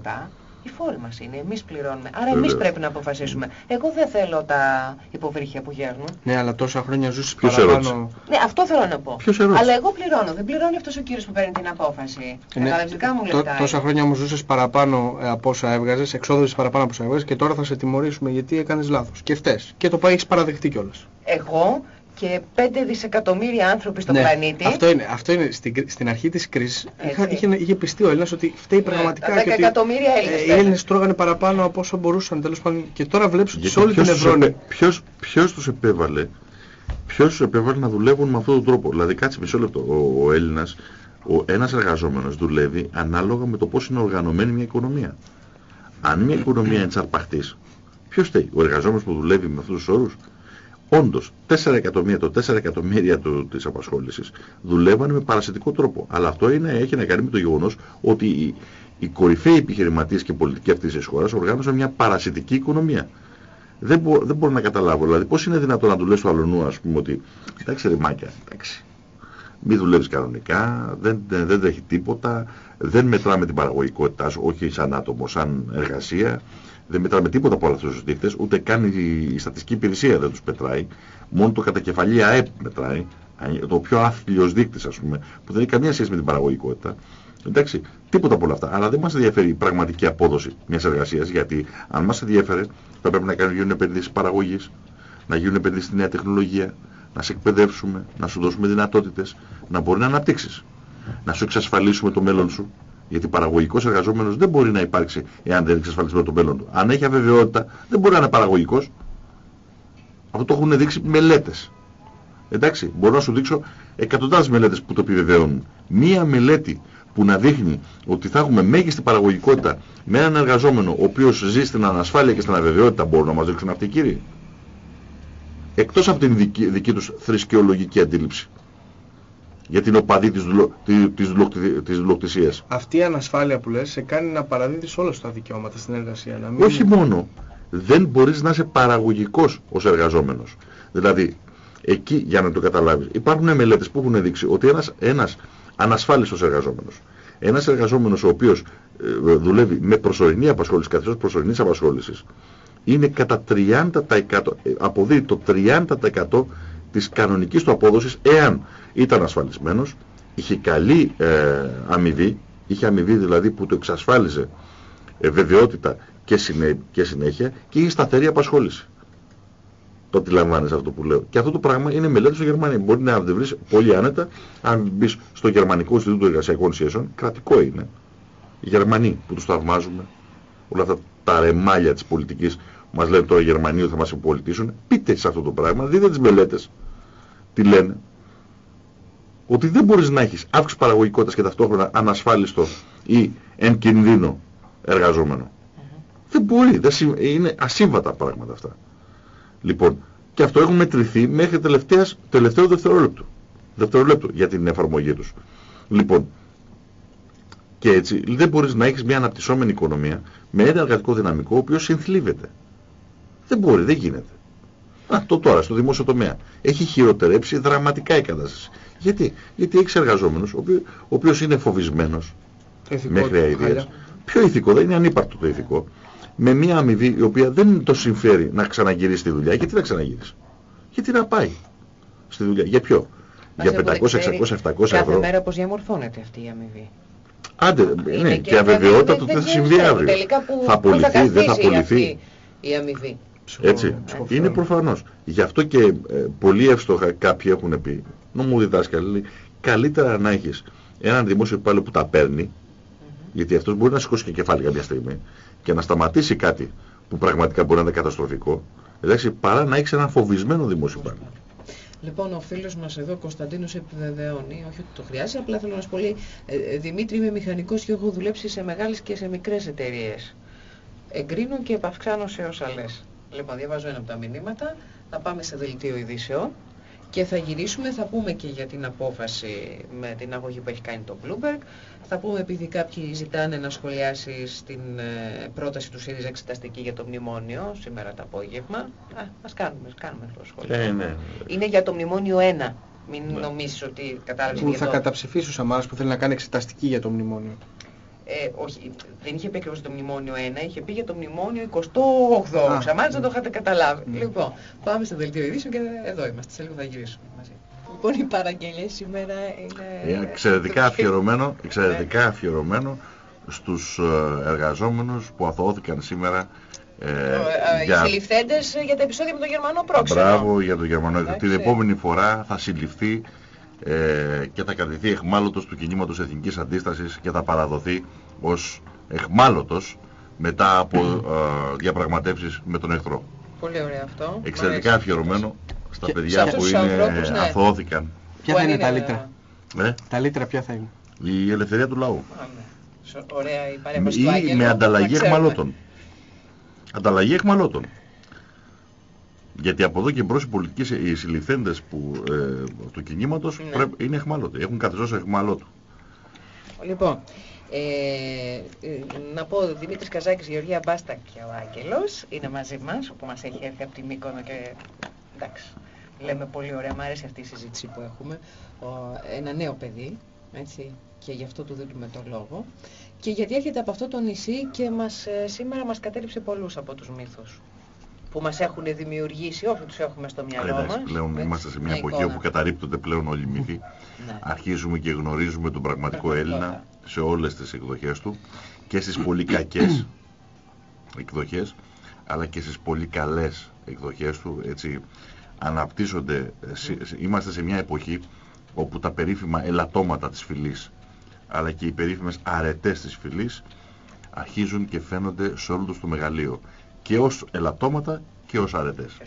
οι φόροι μας είναι, εμείς πληρώνουμε. Άρα Βεβαίως. εμείς πρέπει να αποφασίσουμε. Εγώ δεν θέλω τα υποβρύχια που γέρνουν. Ναι, αλλά τόσα χρόνια ζούσες παραπάνω... Ναι, αυτό θέλω να πω. Ποιος Αλλά εγώ πληρώνω, δεν πληρώνει αυτός ο κύριος που παίρνει την απόφαση. Ναι, δικά μου λεφτά. Τόσα χρόνια όμως ζούσες παραπάνω ε, από όσα έβγαζες, εξόδωσες παραπάνω από όσα έβγαζες και τώρα θα σε τιμωρήσουμε γιατί έκανες λάθος. Και φταίς. Και το έχεις παραδεχτεί κιόλας. Εγώ και 5 δισεκατομμύρια άνθρωποι στον ναι, πλανήτη. Αυτό είναι, αυτό είναι στην, στην αρχή της κρίσης είχε, είχε πιστεί ο Έλληνας ότι φταίει ναι, πραγματικά 10 εκατομμύρια Έλληνες. Ε, οι Έλληνες τρώγανε παραπάνω από όσο μπορούσαν τέλος πάντων και τώρα βλέπεις ότι σε όλη την Ευρώπη. Ποιος, ποιος τους επέβαλε, ποιος τους επέβαλε να δουλεύουν με αυτόν τον τρόπο; Δηλαδή κάτσε μισό λεπτό, ο, ο Έλληνας, ο, ένας εργαζόμενος δουλεύει ανάλογα με το πώς είναι οργανωμένη μια οικονομία. Αν μια οικονομία είναι τσαρπαχτής, ποιος θέλει, ο εργαζόμενος που δουλεύει με αυτούς τους όρους, Όντως, 4 εκατομμύρια, το 4 εκατομμύρια του, της απασχόλησης δουλεύανε με παρασιτικό τρόπο. Αλλά αυτό είναι, έχει να κάνει με το γεγονός ότι οι, οι κορυφαίοι επιχειρηματίες και πολιτικοί αυτής της χώρας οργάνωσαν μια παρασιτική οικονομία. Δεν, μπο, δεν μπορώ να καταλάβω. Δηλαδή, πώς είναι δυνατόν να του λες στο αλλονού, ας πούμε, ότι εντάξει ρε μάκια, εντάξει, μη δουλεύεις κανονικά, δεν, δεν, δεν τρέχει τίποτα, δεν μετράμε την παραγωγικότητά σου, όχι σαν άτομο, σαν εργασία δεν μετράμε τίποτα από όλους αυτούς τους δείκτες, ούτε καν η στατιστική υπηρεσία δεν τους μετράει, μόνο το κατακεφαλή ΑΕΠ μετράει, το πιο άθλιος δείκτης ας πούμε, που δεν έχει καμία σχέση με την παραγωγικότητα. Εντάξει, τίποτα από όλα αυτά. Αλλά δεν μας ενδιαφέρει η πραγματική απόδοση μιας εργασίας, γιατί αν μας ενδιαφέρε θα πρέπει να γίνουν επενδύσεις παραγωγής, να γίνουν επενδύσεις στη νέα τεχνολογία, να σε εκπαιδεύσουμε, να σου δώσουμε δυνατότητες, να μπορεί να αναπτύξεις, να σου εξασφαλίσουμε το μέλλον σου, γιατί παραγωγικός εργαζόμενος δεν μπορεί να υπάρξει εάν δεν εξασφαλισμένο το μέλλον του. Αν έχει αβεβαιότητα δεν μπορεί να είναι παραγωγικός. Αυτό το έχουν δείξει μελέτες. Εντάξει, μπορώ να σου δείξω εκατοντάδες μελέτες που το επιβεβαιώνουν. Μία μελέτη που να δείχνει ότι θα έχουμε μέγιστη παραγωγικότητα με έναν εργαζόμενο ο οποίος ζει στην ανασφάλεια και στην αβεβαιότητα μπορούν να μας δείξουν αυτοί οι κύριοι; Εκτός από την δική, δική τους θρησκεολογική αντίληψη για την οπαδή της, δουλο, της, της δουλοκτησίας. Αυτή η ανασφάλεια που λες σε κάνει να παραδίδεις όλα τα δικαιώματα στην εργασία. Να μην... Όχι μόνο. Δεν μπορείς να είσαι παραγωγικός ως εργαζόμενος. Δηλαδή, εκεί για να το καταλάβεις, υπάρχουν μελέτες που έχουν δείξει ότι ένας, ένας ανασφάλιστος εργαζόμενος, ένας εργαζόμενος ο οποίος ε, δουλεύει με προσωρινή απασχόληση, καθώς προσωρινής απασχόλησης, είναι κατά 30%, ε, αποδίδει το 30% της κανονικής του απόδοσης εάν ήταν ασφαλισμένος, είχε καλή ε, αμοιβή, είχε αμοιβή δηλαδή που του εξασφάλιζε ε, βεβαιότητα και, συνέ, και συνέχεια και είχε σταθερή απασχόληση. Το αντιλαμβάνεις αυτό που λέω. Και αυτό το πράγμα είναι μελέτη στο Γερμανία. Μπορεί να το βρεις πολύ άνετα αν μπεις στο Γερμανικό Ινστιτούτο Εργασιακών Σχέσεων. Κρατικό είναι. Οι Γερμανοί που τους θαυμάζουμε, όλα αυτά τα ρεμάλια της πολιτικής που μας λένε τώρα οι Γερμανοί ότι θα μας υπολιτήσουν, πείτε σε αυτό το πράγμα, δείτε τις μελέτες. Τι λένε; Ότι δεν μπορείς να έχεις αύξηση παραγωγικότητας και ταυτόχρονα ανασφάλιστο ή εν κινδύνο εργαζόμενο. Δεν μπορεί, δεν είναι ασύμβατα πράγματα αυτά. Λοιπόν, Και αυτό έχουν μετρηθεί μέχρι τελευταίας, τελευταίο δευτερόλεπτο. Δευτερόλεπτο για την εφαρμογή τους. Λοιπόν, και έτσι δεν μπορείς να έχεις μια αναπτυσσόμενη οικονομία με ένα εργατικό δυναμικό ο οποίος συνθλίβεται. Δεν μπορεί, δεν γίνεται. Αυτό τώρα στο δημόσιο τομέα. Έχει χειροτερέψει δραματικά η κατάσταση. Γιατί, Γιατί έχει εργαζόμενους, ο, οποίος, ο οποίος είναι φοβισμένος μέχρι αηδίας. Πιο ηθικό, δεν είναι ανύπαρκτο το ηθικό. Με μια αμοιβή η οποία δεν το συμφέρει να ξαναγυρίσει τη δουλειά. Γιατί να ξαναγυρίσει. Γιατί να πάει στη δουλειά. Για ποιο; για 500, 600, 700 ευρώ. Κάθε μέρα πώς διαμορφώνεται αυτή η αμοιβή. Άντε, ναι, και, και αβεβαιότητα του τι θα συμβεί αύριο. Θα απολυθεί, δεν θα απολυθεί. Η αμοιβή. Έτσι. Είναι προφανώς. Γι' αυτό και ε, πολύ εύστοχα κάποιοι έχουν πει, νομού διδάσκαλοι, καλύτερα να έχεις έναν δημόσιο υπάλληλο που τα παίρνει, γιατί αυτός μπορεί να σηκώσει και κεφάλι κάποια στιγμή και να σταματήσει κάτι που πραγματικά μπορεί να είναι καταστροφικό, εντάξει, παρά να έχεις έναν φοβισμένο δημόσιο υπάλληλο. Λοιπόν, ο φίλος μας εδώ, Κωνσταντίνος, επιβεβαιώνει, όχι ότι το χρειάζεται, απλά θέλω να σου πω, ε, ε, Δημήτρη, είμαι μηχανικός και έχω δουλέψει σε μεγάλες και σε μικρές εταιρείες. Εγκρίνω και επαυξάνω σε όσα λες. Λοιπόν, διαβάζω ένα από τα μηνύματα, θα πάμε σε δελτίο ειδήσεων και θα γυρίσουμε, θα πούμε και για την απόφαση με την αγωγή που έχει κάνει το Bloomberg. Θα πούμε επειδή κάποιοι ζητάνε να σχολιάσει την ε, πρόταση του ΣΥΡΙΖΑ εξεταστική για το μνημόνιο σήμερα το απόγευμα. Α, ας κάνουμε, κάνουμε το σχόλιο. Ε, ναι. Είναι για το μνημόνιο 1. Μην ναι. νομίζεις ότι κατάλαβες Που θα το... καταψηφίσει ο Σαμάρας που θέλει να κάνει εξεταστική για το μνημόνιο. Ε, όχι, δεν είχε πει ακριβώς το μνημόνιο 1, είχε πει για το μνημόνιο 28. Ξαμάτως δεν το είχατε καταλάβει. Mm. Λοιπόν, πάμε στο δελτίο ειδήσεων και εδώ είμαστε. Σε λίγο θα γυρίσουμε μαζί. Λοιπόν, οι παραγγελίες σήμερα είναι... Είναι εξαιρετικά αφιερωμένο, *laughs* εξαιρετικά ναι. αφιερωμένο στους ε, εργαζόμενους που αθωώθηκαν σήμερα ε, ε, για... Οι συλληφθέντες για τα επεισόδια με τον Γερμανό πρόξενο. Μπράβο για τον Γερμανό. Την επόμενη φορά θα συλληφθεί ε, και θα κρατηθεί εχμάλωτος του κινήματος εθνικής αντίστασης και θα παραδοθεί ως εχμάλωτος μετά από ε, διαπραγματεύσεις με τον εχθρό. Πολύ ωραίο αυτό. Εξαιρετικά αφιερωμένο στα παιδιά που είναι, ανθρώπους, ναι. αθώθηκαν. Ποια θα είναι τα λίτρα; Ε; Τα λίτρα ποια θα είναι; Η ελευθερία του λαού. Ναι. Ωραία η παρέμβαση του Άγγελου. Ή με ανταλλαγή εχμαλώτων. Ανταλλαγή εχμαλώτων. Γιατί από εδώ και μπρος οι πολιτικοί οι συλληφθέντες που, ε, του κινήματος ναι. πρέπει, είναι εχμάλωτοι. Έχουν καθεστώς εχμαλώτου. Λοιπόν, ε, ε, να πω Δημήτρης Καζάκης, Γεωργία Μπάστα και ο Άγγελος είναι μαζί μας, όπου μας έχει έρθει από τη Μύκονο και εντάξει, λέμε πολύ ωραία, μου αρέσει αυτή η συζήτηση που έχουμε. Ο, ένα νέο παιδί, έτσι, και γι' αυτό του δίνουμε το λόγο. Και γιατί έρχεται από αυτό το νησί και μας, ε, σήμερα μας κατέριψε πολλούς από τους μύθους που μας έχουν δημιουργήσει, όσο τους έχουμε στο μυαλό μας. Πλέον είμαστε σε μια εποχή όπου καταρρύπτονται πλέον όλοι οι μύθοι. Ναι. Αρχίζουμε και γνωρίζουμε τον πραγματικό Έλληνα σε όλες τις εκδοχές του και στις πολύ κακές *clears throat* εκδοχές αλλά και στις πολύ καλές εκδοχές του έτσι αναπτύσσονται είμαστε σε μια εποχή όπου τα περίφημα ελαττώματα της φυλής αλλά και οι περίφημες αρετές της φυλής αρχίζουν και φαίνονται σε όλο τους το μεγαλείο και ως ελαττώματα και ως αρετές.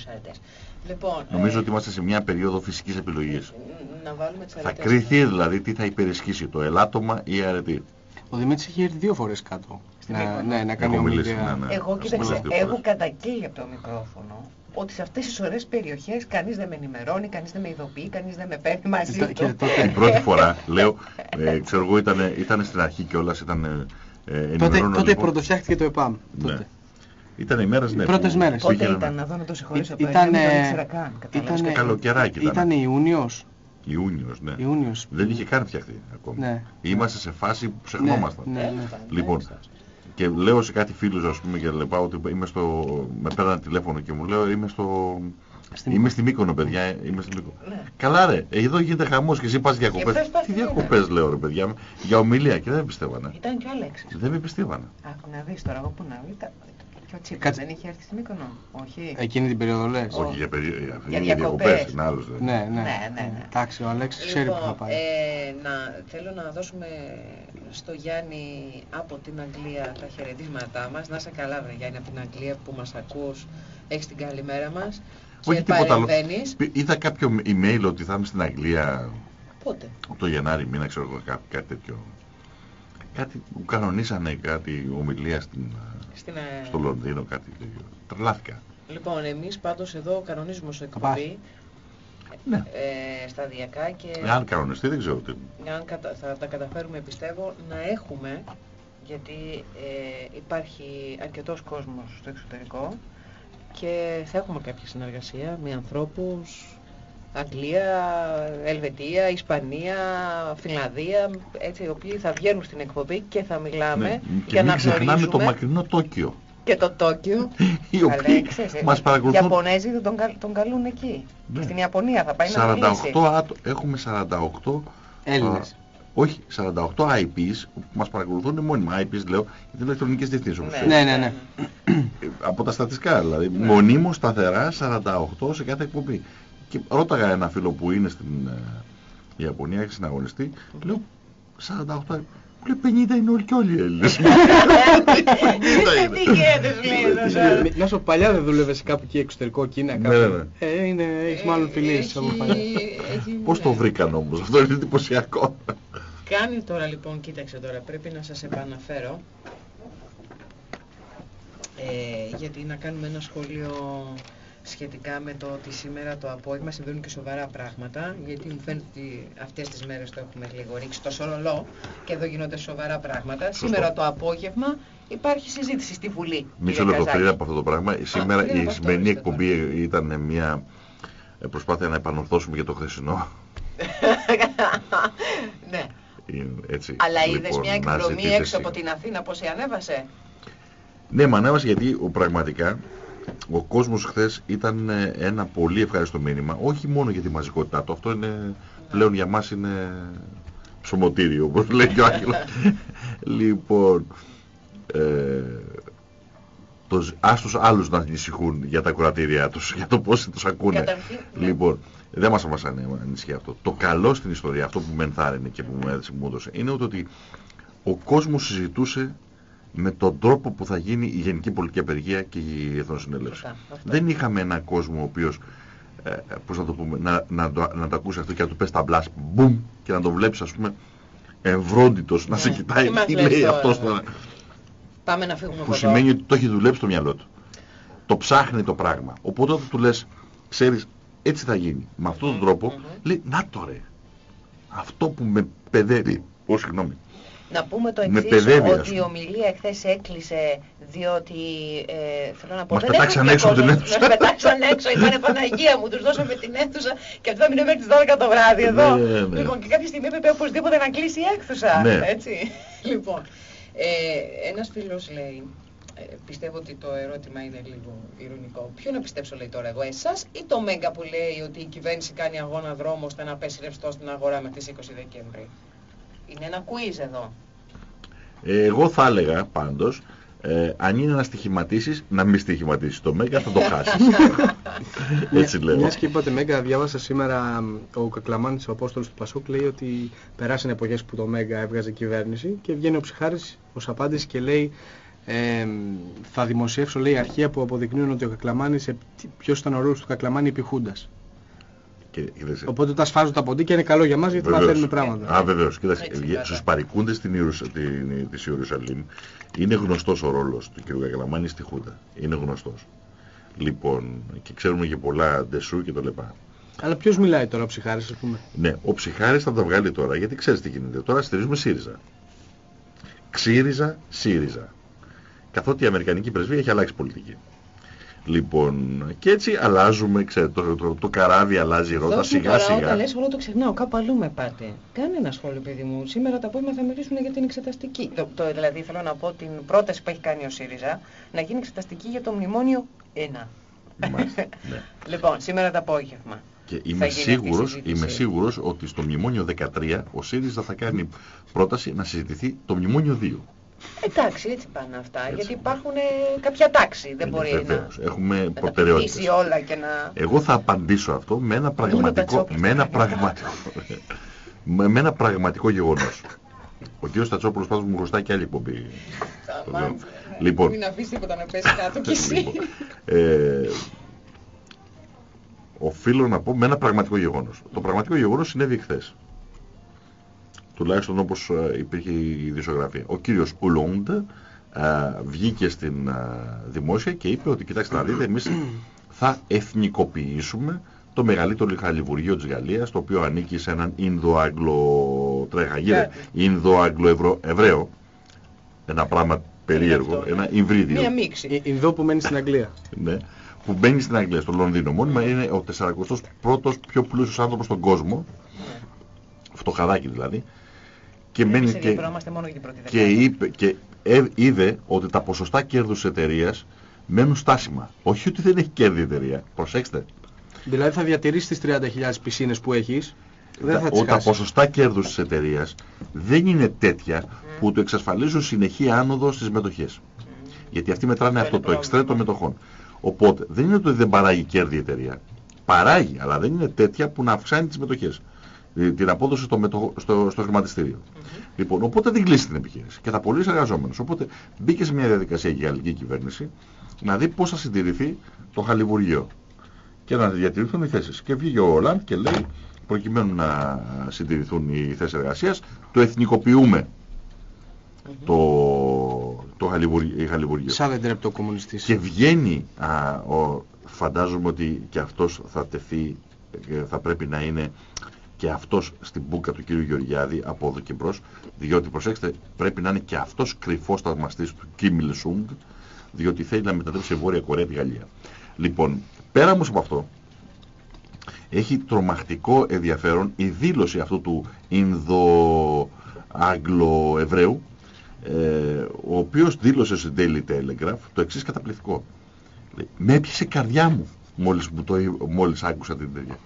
Λοιπόν, Νομίζω ε... ότι είμαστε σε μια περίοδο φυσικής επιλογής. Να βάλουμε τις θα κρυθεί δηλαδή τι θα υπερισχύσει, το ελάττωμα ή η αρετή; Ο Δημήτρης είχε έρθει δύο φορές κάτω. Να, ναι, να κάνει ομιλία. Ναι, ναι. Εγώ, κοίταξε, έχω καταγγείλει από το μικρόφωνο ότι σε αυτές τις ωραίες περιοχές κανείς δεν με ενημερώνει, κανείς δεν με ειδοποιεί, κανείς δεν με παίρνει μαζί του. Και τότε... Την πρώτη φορά, λέω, ε, ξέρω εγώ, ήταν, ήταν στην αρχή κιόλας, ήταν ε, Τότε, τότε λοιπόν. πρωτοφτιάχτηκε το ΕΠΑΜ. Ναι. Τότε. Ήταν οι μέρες, ναι. Πρώτες μέρες. Πότε ήταν, να δω να το συγχωρήσω. Ήταν, ήταν, καλοκαιράκι ήταν. Ήταν Ιούνιος. Ιούνιος, ναι. Ιούνιος. Δεν είχε καν φτιαχτεί ακόμα. Ναι. Είμαστε σε φάση που ψεχνόμασταν. Ναι, ναι, ναι. Λοιπόν, και λέω σε κάτι φίλους ας πούμε και λεπάω ότι είμαι στο... με πέραν τηλέφωνο και μου λέω είμαι στο... Στην είμαι στη Μύκονο, παιδιά. Είμαι στη Μύκονο. Ναι. Καλά, ρε. Εδώ γίνεται χαμός και εσύ πας διακοπές. Τι διακοπές, λέω, ρε παιδιά. Για ομιλία και δεν με πιστεύανε. Ήταν και ο Αλέξης. Δεν με πιστεύανε. Άκου να δεις τώρα, εγώ που να δει. Και ο Τσίπρας δεν είχε έρθει στη Μύκονο. Όχι; Εκείνη την περίοδο λες. Όχι, για, περί... για, για διακοπές. Είναι άλλος. Ναι, ναι. ναι, ναι, ναι. Εντάξει, ο Αλέξης ξέρει λοιπόν, που θα πάει. Ε, να, θέλω να δώσουμε στο Γιάννη από την Αγγλία τα χαιρετίσματά μας. Να είσαι καλά, βρε Γιάννη, από την Αγγλία που μας ακούς. Έχεις την καλημέρα μας. Όχι τίποτα άλλο. Είδα κάποιο email ότι θα είμαι στην Αγγλία. Πότε; Το Γενάρη μήνα, ξέρω εγώ, κάτι, κάτι τέτοιο. Κάτι που κανονίσανε κάτι ομιλία στην, στην, στο Λονδίνο, κάτι τέτοιο. Τρελάθηκα. Λοιπόν, εμείς πάντως εδώ κανονίζουμε ως εκπομπή Ναι. ε, σταδιακά και Αν κανονιστεί δεν ξέρω τι. αν κατα- θα τα καταφέρουμε πιστεύω να έχουμε γιατί ε, υπάρχει αρκετός κόσμος στο εξωτερικό και θα έχουμε κάποια συνεργασία με ανθρώπους Αγγλία, Ελβετία, Ισπανία, Φιλανδία, έτσι, οι οποίοι θα βγαίνουν στην εκπομπή και θα μιλάμε Ναι. για Και να μην ξεχνάμε το γνωρίζουμε μακρινό Τόκιο. και το Τόκιο. *laughs* Οι οποίοι Αλέξης, ε, μας Οι παρακολουθούν Ιαπωνέζοι δεν τον, καλ- τον καλούν εκεί. Ναι. Στην Ιαπωνία θα πάει να 48 μιλήσει. άτο... έχουμε 48 Έλληνες. α, όχι, 48 IPs που μας παρακολουθούν μόνιμα. IPs λέω, γιατί είναι ηλεκτρονικές διευθύνσεις όπως Ναι, ναι, ναι. Ε, από τα στατιστικά δηλαδή. Μονίμως σταθερά 48 σε κάθε εκπομπή. Και ρώταγα ένα φίλο που είναι στην ε, Ιαπωνία και συναγωνιστή, λέω 48. Μου λέει 50 είναι όλοι και όλοι οι Έλληνες. *laughs* 50 είναι. Τι γίνεται, σου λέει εδώ τώρα. Ε, Να σου πω, παλιά δεν δούλευες κάπου εκεί εξωτερικό Κίνα Ναι, κάπου. ναι, ναι. Ε, είναι, έχεις μάλλον φιλίες από παλιά. Έχει- έχει- Πώς το ναι. βρήκαν όμως, αυτό είναι εντυπωσιακό. Κάνει τώρα λοιπόν, κοίταξε τώρα, πρέπει να σας επαναφέρω ε, γιατί να κάνουμε ένα σχόλιο σχετικά με το ότι σήμερα το απόγευμα συμβαίνουν και σοβαρά πράγματα γιατί μου φαίνεται ότι αυτές τις μέρες το έχουμε λίγο ρίξει το σωρολό και εδώ γίνονται σοβαρά πράγματα. Σήμερα το απόγευμα υπάρχει συζήτηση στη Βουλή. Μισό κύριε λεπτό Καζάκη. πριν από αυτό το πράγμα. Σήμερα πριν η από αυτό σημερινή είστε εκπομπή ήταν μια ε, προσπάθεια να επανορθώσουμε και το χθεσινό. *laughs* ναι. Είναι Έτσι, Αλλά είδες λοιπόν, μια να εκδρομή ζητήσεις έξω από συγγνώμη. την Αθήνα πώς η ανέβασε; Ναι, μα ανέβασε γιατί ο, πραγματικά ο κόσμος χθες ήταν ε, ένα πολύ ευχάριστο μήνυμα. Όχι μόνο για τη μαζικότητά του. Αυτό είναι πλέον για μας είναι ψωμοτήριο, όπως λέει και ο Άγγελος. *laughs* λοιπόν, ε, τος, ζ- ας τους άλλους να ανησυχούν για τα κουρατήριά τους, *laughs* για το πώς τους ακούνε. Καταρχήν, ναι. Λοιπόν, δεν μας, μας ανε- ανησυχεί αυτό. Το καλό στην ιστορία, αυτό που με ενθάρρυνε και που μου έδωσε, μου έδωσε, είναι ότι ο κόσμος συζητούσε με τον τρόπο που θα γίνει η γενική πολιτική απεργία και η εθνοσυνέλευση. Σωστά, αυτό. Δεν είχαμε έναν κόσμο ο οποίος, ε, πώς να το πούμε, να, να, το, να το ακούσει αυτό και να του πες τα μπλάς, μπουμ, και να το βλέπεις ας πούμε ευρώντιτος, να Ναι. σε κοιτάει Τι μας τι λες λέει τώρα, αυτός ναι. τώρα. Πάμε να φύγουμε Που από εδώ. σημαίνει ότι το έχει δουλέψει στο μυαλό του. Το ψάχνει το πράγμα. Οπότε όταν του λες, ξέρεις, έτσι θα γίνει. Με αυτόν τον τρόπο, μμμ. λέει, να το ρε. Αυτό που με παιδεύει. Ω, συγγνώμη. Να πούμε το Με εξής, παιδεύει, ας ότι η πούμε. ομιλία εχθές έκλεισε διότι, ε, θέλω να πω, Μας δεν πετάξαν έχασε έξω από την κόσμος, αίθουσα. Μας πετάξαν έξω, ήταν Παναγία μου, τους δώσαμε την αίθουσα και αυτό θα μείνει μέχρι τις 12 το βράδυ εδώ. Ναι, ναι. Λοιπόν, και κάποια στιγμή έπρεπε οπωσδήποτε να κλείσει η αίθουσα, Ναι. έτσι. *laughs* Λοιπόν, ε, ένας φίλος λέει, ε, πιστεύω ότι το ερώτημα είναι λίγο ηρωνικό. Ποιο να πιστέψω λέει τώρα εγώ, εσάς ή το Μέγκα που λέει ότι η κυβέρνηση κάνει αγώνα δρόμο ώστε να πέσει ρευστό στην αγορά με τις 20 Δεκέμβρη; Είναι ένα quiz εδώ. Ε, εγώ θα έλεγα πάντως, ε, αν είναι να στοιχηματίσεις, να μην στοιχηματίσεις το Μέγκα, θα το χάσεις. *laughs* Έτσι λέω. Μιας και είπατε Μέγκα, διάβασα σήμερα μ, ο Κακλαμάνης, ο Απόστολος του Πασόκ, λέει ότι περάσανε εποχές που το Μέγκα έβγαζε κυβέρνηση και βγαίνει ο Ψυχάρης ως απάντηση και λέει ε, θα δημοσιεύσω λέει αρχεία που αποδεικνύουν ότι ο Κακλαμάνης, ε, τι- ποιος ήταν ο ρόλος του Κακλαμάνη επί Χούντας. Και, κοίταξε, Οπότε τα σφάζουν τα ποντίκια είναι καλό για μας γιατί Βεβαίως. μαθαίνουμε πράγματα. Α, βεβαίως. Κοίταξε, Έτσι, για- βέβαια. στους παρικούντες την Ιερουσα, την, της Ιερουσαλήμ είναι γνωστός ο ρόλος του κ. Κακλαμάνη στη Χούντα. Είναι γνωστός. Λοιπόν, και ξέρουμε και πολλά ντεσού και το λεπά. Αλλά ποιος μιλάει τώρα ο Ψυχάρης, ας πούμε; Ναι, ο Ψυχάρης θα τα βγάλει τώρα, γιατί ξέρεις τι γίνεται. Τώρα στηρίζουμε ΣΥΡΙΖΑ. Ξύριζα, ΣΥΡΙΖΑ. Καθότι η Αμερικανική πρεσβεία έχει αλλάξει πολιτική. Λοιπόν, και έτσι αλλάζουμε, ξέρετε, το, το, το καράβι αλλάζει ρότα Δώσ' μου σιγά τώρα, σιγά. Όταν λες όλο το ξεχνάω, κάπου αλλού με πάτε. Κάνε ένα σχόλιο, παιδί μου. Σήμερα το απόγευμα θα μιλήσουμε για την εξεταστική. Το, το, δηλαδή θέλω να πω την πρόταση που έχει κάνει ο ΣΥΡΙΖΑ να γίνει εξεταστική για το μνημόνιο 1. Μάλιστα, ναι. *laughs* Λοιπόν, σήμερα το απόγευμα. Και θα είμαι γίνει αυτή η σίγουρος, συζήτηση. είμαι σίγουρος ότι στο μνημόνιο 13 ο ΣΥΡΙΖΑ θα κάνει πρόταση να συζητηθεί το μνημόνιο 2. Εντάξει, έτσι πάνε αυτά. Έτσι. Γιατί υπάρχουν ε, κάποια τάξη. Δεν Είναι μπορεί να, βεβαίως. Έχουμε να τα προτεραιότητες. πετύσει όλα και να... Εγώ θα απαντήσω αυτό με ένα πραγματικό, Τατσόπουλος με θα ένα κάνει αυτά. πραγματικό, με, με ένα πραγματικό γεγονός. Ο κύριος Τατσόπουλος πάντως μου χρωστάει και άλλη εκπομπή. Αμάν, Λοιπόν. Μην αφήσεις τίποτα να πέσει κάτω κι εσύ. Λοιπόν, ε, οφείλω να πω με ένα πραγματικό γεγονός. Το πραγματικό γεγονός συνέβη εχθές. Τουλάχιστον όπως ε, υπήρχε η ειδησιογραφία. Ο κύριος Ουλόντ βγήκε στην δημόσια και είπε ότι κοιτάξτε να δείτε εμείς θα εθνικοποιήσουμε το μεγαλύτερο χαλιβουργείο της Γαλλίας, το οποίο ανήκει σε έναν Ινδο-Αγγλο... τρέχα Ινδο-Αγγλο-Εβραίο, ένα πράγμα περίεργο, Είναι ένα υβρίδιο. Μία μίξη. Ινδό που μένει στην Αγγλία. Ναι, που μπαίνει στην Αγγλία, στο Λονδίνο. Μόνιμα είναι ο 41ος πιο πλούσιος άνθρωπος στον κόσμο, φτωχαδάκι δηλαδή, και Εμείς μένει και, ενδιαφερόμαστε μόνο για την πρώτη και, δεκάδα. είπε, και ε, είδε ότι τα ποσοστά κέρδους της εταιρείας μένουν στάσιμα. Όχι ότι δεν έχει κέρδη η εταιρεία. Προσέξτε. Δηλαδή θα διατηρήσεις τις 30.000 πισίνες που έχεις. Δεν θα τις ο, τα χάσεις. ποσοστά κέρδους της εταιρείας δεν είναι τέτοια που του εξασφαλίζουν συνεχή άνοδο στις μετοχές. Γιατί αυτοί μετράνε αυτό το πρόβλημα. εξτρέ των μετοχών. Οπότε δεν είναι ότι δεν παράγει κέρδη η εταιρεία. Παράγει, αλλά δεν είναι τέτοια που να αυξάνει τις μετοχές. Ε, Την απόδοση στο, μετοχο- στο, στο χρηματιστήριο. Λοιπόν, οπότε δεν κλείσει την επιχείρηση και θα πωλήσει εργαζόμενους. Οπότε μπήκε σε μια διαδικασία η γαλλική κυβέρνηση να δει πώς θα συντηρηθεί το χαλιβουργείο και να διατηρηθούν οι θέσεις. Και βγήκε ο Ολάντ και λέει, προκειμένου να συντηρηθούν οι θέσεις εργασίας, το εθνικοποιούμε το, το χαλιβουργ- η χαλιβουργείο. Σαν δεν τρέπει το κομμουνιστής. Και βγαίνει, α, ο, φαντάζομαι ότι και αυτός θα τεθεί, ε, θα πρέπει να είναι και αυτός στην μπουκα του κύριου Γεωργιάδη από εδώ και μπρος, διότι προσέξτε πρέπει να είναι και αυτός κρυφός θαυμαστής του Κιμ Il Sung, διότι θέλει να μετατρέψει η Βόρεια Κορέα τη Γαλλία. Λοιπόν, πέρα όμως από αυτό, έχει τρομακτικό ενδιαφέρον η δήλωση αυτού του Ινδο-Άγγλο-Εβραίου, ε, ο οποίος δήλωσε στο Daily Telegraph το εξής καταπληκτικό. Λέει, με έπιασε η καρδιά μου μόλις, μου το, εί- μόλις άκουσα την τέτοια.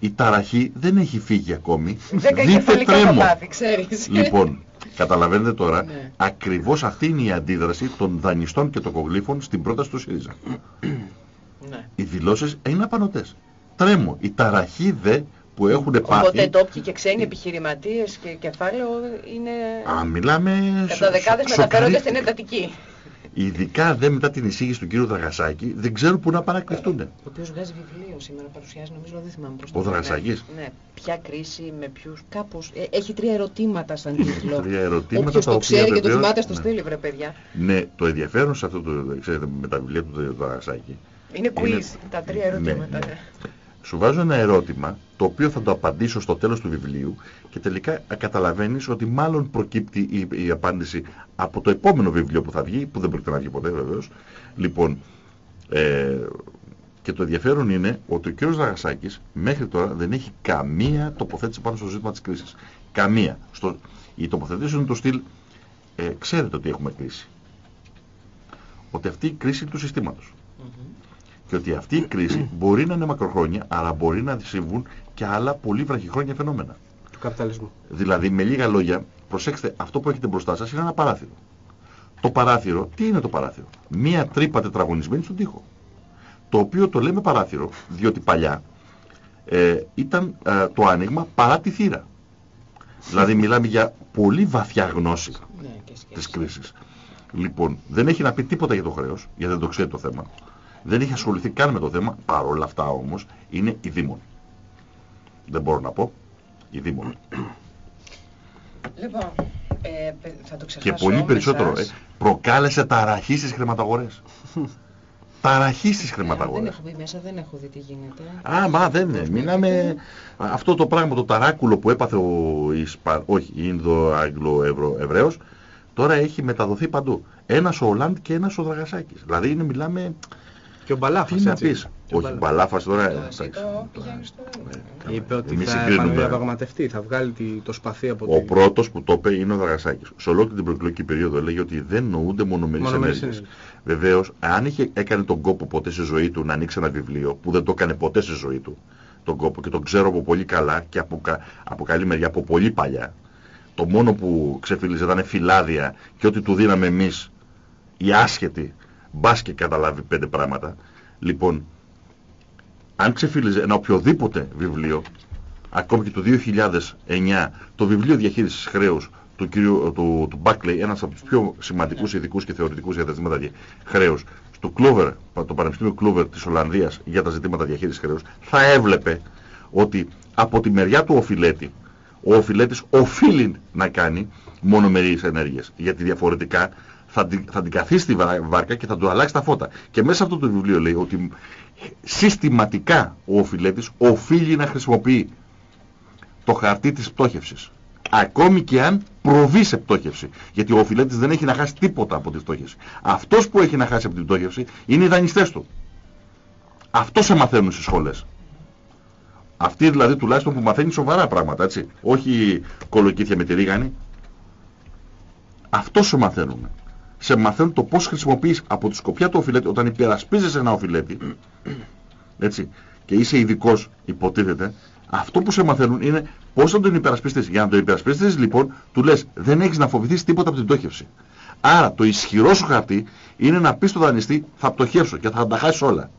Η ταραχή δεν έχει φύγει ακόμη. Δέκα Δείτε κεφαλικά θα τρέμω. πάθει, ξέρεις. Λοιπόν, καταλαβαίνετε τώρα, Ναι. ακριβώς αυτή είναι η αντίδραση των δανειστών και των κογλήφων στην πρόταση του ΣΥΡΙΖΑ. Ναι. Οι δηλώσεις είναι απανοτές. Τρέμω. Η ταραχή δε που έχουν πάθει... Οπότε τόπιοι και ξένοι επιχειρηματίες και κεφάλαιο είναι Α, μιλάμε... κατά δεκάδες σο- μεταφέρονται στην σοκαρίστηκα. εντατική. Ειδικά δε μετά την εισήγηση του κύριου Δραγασάκη δεν ξέρουν πού να παρακληθούν. Ο οποίος βγάζει βιβλίο σήμερα, παρουσιάζει, νομίζω δεν θυμάμαι πώς Ο το λένε. Δραγασάκης; Ναι. Ποια κρίση, με ποιους, κάπως, ε, έχει τρία ερωτήματα σαν τίτλο. Τρία ερωτήματα Όποιος τα το οποία ξέρει και το βεβαίως- θυμάται στο ναι. στείλει, βρε παιδιά. Ναι, το ενδιαφέρον σε αυτό το, ξέρετε, με τα βιβλία του του Δραγασάκη. Είναι quiz, Είναι- τα τρία ερωτήματα. ναι. ναι. Σου βάζω ένα ερώτημα το οποίο θα το απαντήσω στο τέλος του βιβλίου και τελικά καταλαβαίνεις ότι μάλλον προκύπτει η, η απάντηση από το επόμενο βιβλίο που θα βγει, που δεν πρόκειται να βγει ποτέ βεβαίως. Λοιπόν, ε, και το ενδιαφέρον είναι ότι ο κύριος Δραγασάκης μέχρι τώρα δεν έχει καμία τοποθέτηση πάνω στο ζήτημα της κρίσης. Καμία. Στο, η τοποθέτηση είναι το στυλ, ε, ξέρετε ότι έχουμε κρίση. Ότι αυτή η κρίση είναι του συστήματος. Και ότι αυτή η κρίση *clears throat* μπορεί να είναι μακροχρόνια, αλλά μπορεί να συμβούν και άλλα πολύ βραχυχρόνια φαινόμενα. Του καπιταλισμού. Δηλαδή, με λίγα λόγια, προσέξτε, αυτό που έχετε μπροστά σας είναι ένα παράθυρο. Το παράθυρο, τι είναι το παράθυρο; Μία τρύπα τετραγωνισμένη στον τοίχο. Το οποίο το λέμε παράθυρο, διότι παλιά ε, ήταν ε, το άνοιγμα παρά τη θύρα. Δηλαδή, μιλάμε για πολύ βαθιά γνώση Ναι, και σχέση. της κρίσης. Λοιπόν, δεν έχει να πει τίποτα για το χρέος, γιατί δεν το ξέρει το θέμα. Δεν έχει ασχοληθεί καν με το θέμα, παρόλα αυτά όμως είναι η δήμονη. Δεν μπορώ να πω, η δήμονη. Λοιπόν, ε, παι- θα το ξεχάσω Και πολύ με περισσότερο, ε, εσάς. προκάλεσε ταραχή στις χρηματαγορές. *laughs* ταραχή στις Ε, δεν χρηματαγορές. έχω μπει μέσα, δεν έχω δει τι γίνεται. Α, μα δεν είναι. Μιλάμε αυτό το πράγμα, το ταράκουλο που έπαθε ο Ισπα... όχι, Ινδο-Αγγλο-Εβραίος, τώρα έχει μεταδοθεί παντού. Ένας ο Ολάντ και ένας ο Δραγασάκης. Δηλαδή είναι, μιλάμε, Και ο τι Μπαλάφας να έτσι. πεις. Και ο Όχι, Μπαλάφας. μπαλάφας τώρα, Το εντάξει. εσύ το πηγαίνεις τώρα. Ναι. Είπε ότι Εμείς θα συγκρίνουμε. επαναδιαπραγματευτεί, θα βγάλει τη- το σπαθί από Ο τη... πρώτος που το είπε είναι ο Δραγασάκης. Σε ολόκληρη την προεκλογική περίοδο έλεγε ότι δεν νοούνται μονομερείς Μονομερείς ενέργειες. ενέργειες. Βεβαίως, αν είχε έκανε τον κόπο ποτέ στη ζωή του να ανοίξει ένα βιβλίο, που δεν το έκανε ποτέ στη ζωή του, τον κόπο και τον ξέρω από πολύ καλά και από, κα- από καλή μεριά, από πολύ παλιά, το μόνο που ξεφύλιζε ήταν φυλάδια και ό,τι του δίναμε εμείς, οι άσχετοι, μπας και καταλάβει πέντε πράγματα. Λοιπόν, αν ξεφύλιζε ένα οποιοδήποτε βιβλίο, ακόμη και το 2009, το βιβλίο διαχείρισης χρέους του, κυρίου, του, του Buckley, ένας από τους πιο σημαντικούς ειδικούς και θεωρητικούς για τα ζητήματα δια- χρέους, στο Clover, το Πανεπιστήμιο Clover της Ολλανδίας για τα ζητήματα διαχείρισης χρέους, θα έβλεπε ότι από τη μεριά του οφειλέτη, ο οφειλέτης οφείλει να κάνει μονομερείς ενέργειες. Γιατί διαφορετικά θα, την- θα την καθίσει τη βα- βάρκα και θα του αλλάξει τα φώτα. Και μέσα αυτό το βιβλίο λέει ότι συστηματικά ο οφειλέτης οφείλει να χρησιμοποιεί το χαρτί της πτώχευσης. Ακόμη και αν προβεί σε πτώχευση. Γιατί ο οφειλέτης δεν έχει να χάσει τίποτα από τη πτώχευση. Αυτός που έχει να χάσει από την πτώχευση είναι οι δανειστές του. Αυτό σε μαθαίνουν στις σχολές. Αυτοί δηλαδή τουλάχιστον που μαθαίνει σοβαρά πράγματα, έτσι. Όχι κολοκύθια με τη ρίγανη. Αυτό σε μαθαίνουν. Σε μαθαίνουν το πώς χρησιμοποιείς από τη σκοπιά του οφειλέτη, όταν υπερασπίζεσαι ένα οφειλέτη, έτσι, και είσαι ειδικός, υποτίθεται, αυτό που σε μαθαίνουν είναι πώς θα τον υπερασπιστείς. Για να τον υπερασπιστείς λοιπόν, του λες δεν έχεις να φοβηθείς τίποτα από την πτώχευση. Άρα το ισχυρό σου χαρτί είναι να πεις στον δανειστή θα πτωχεύσω και θα τα χάσεις όλα.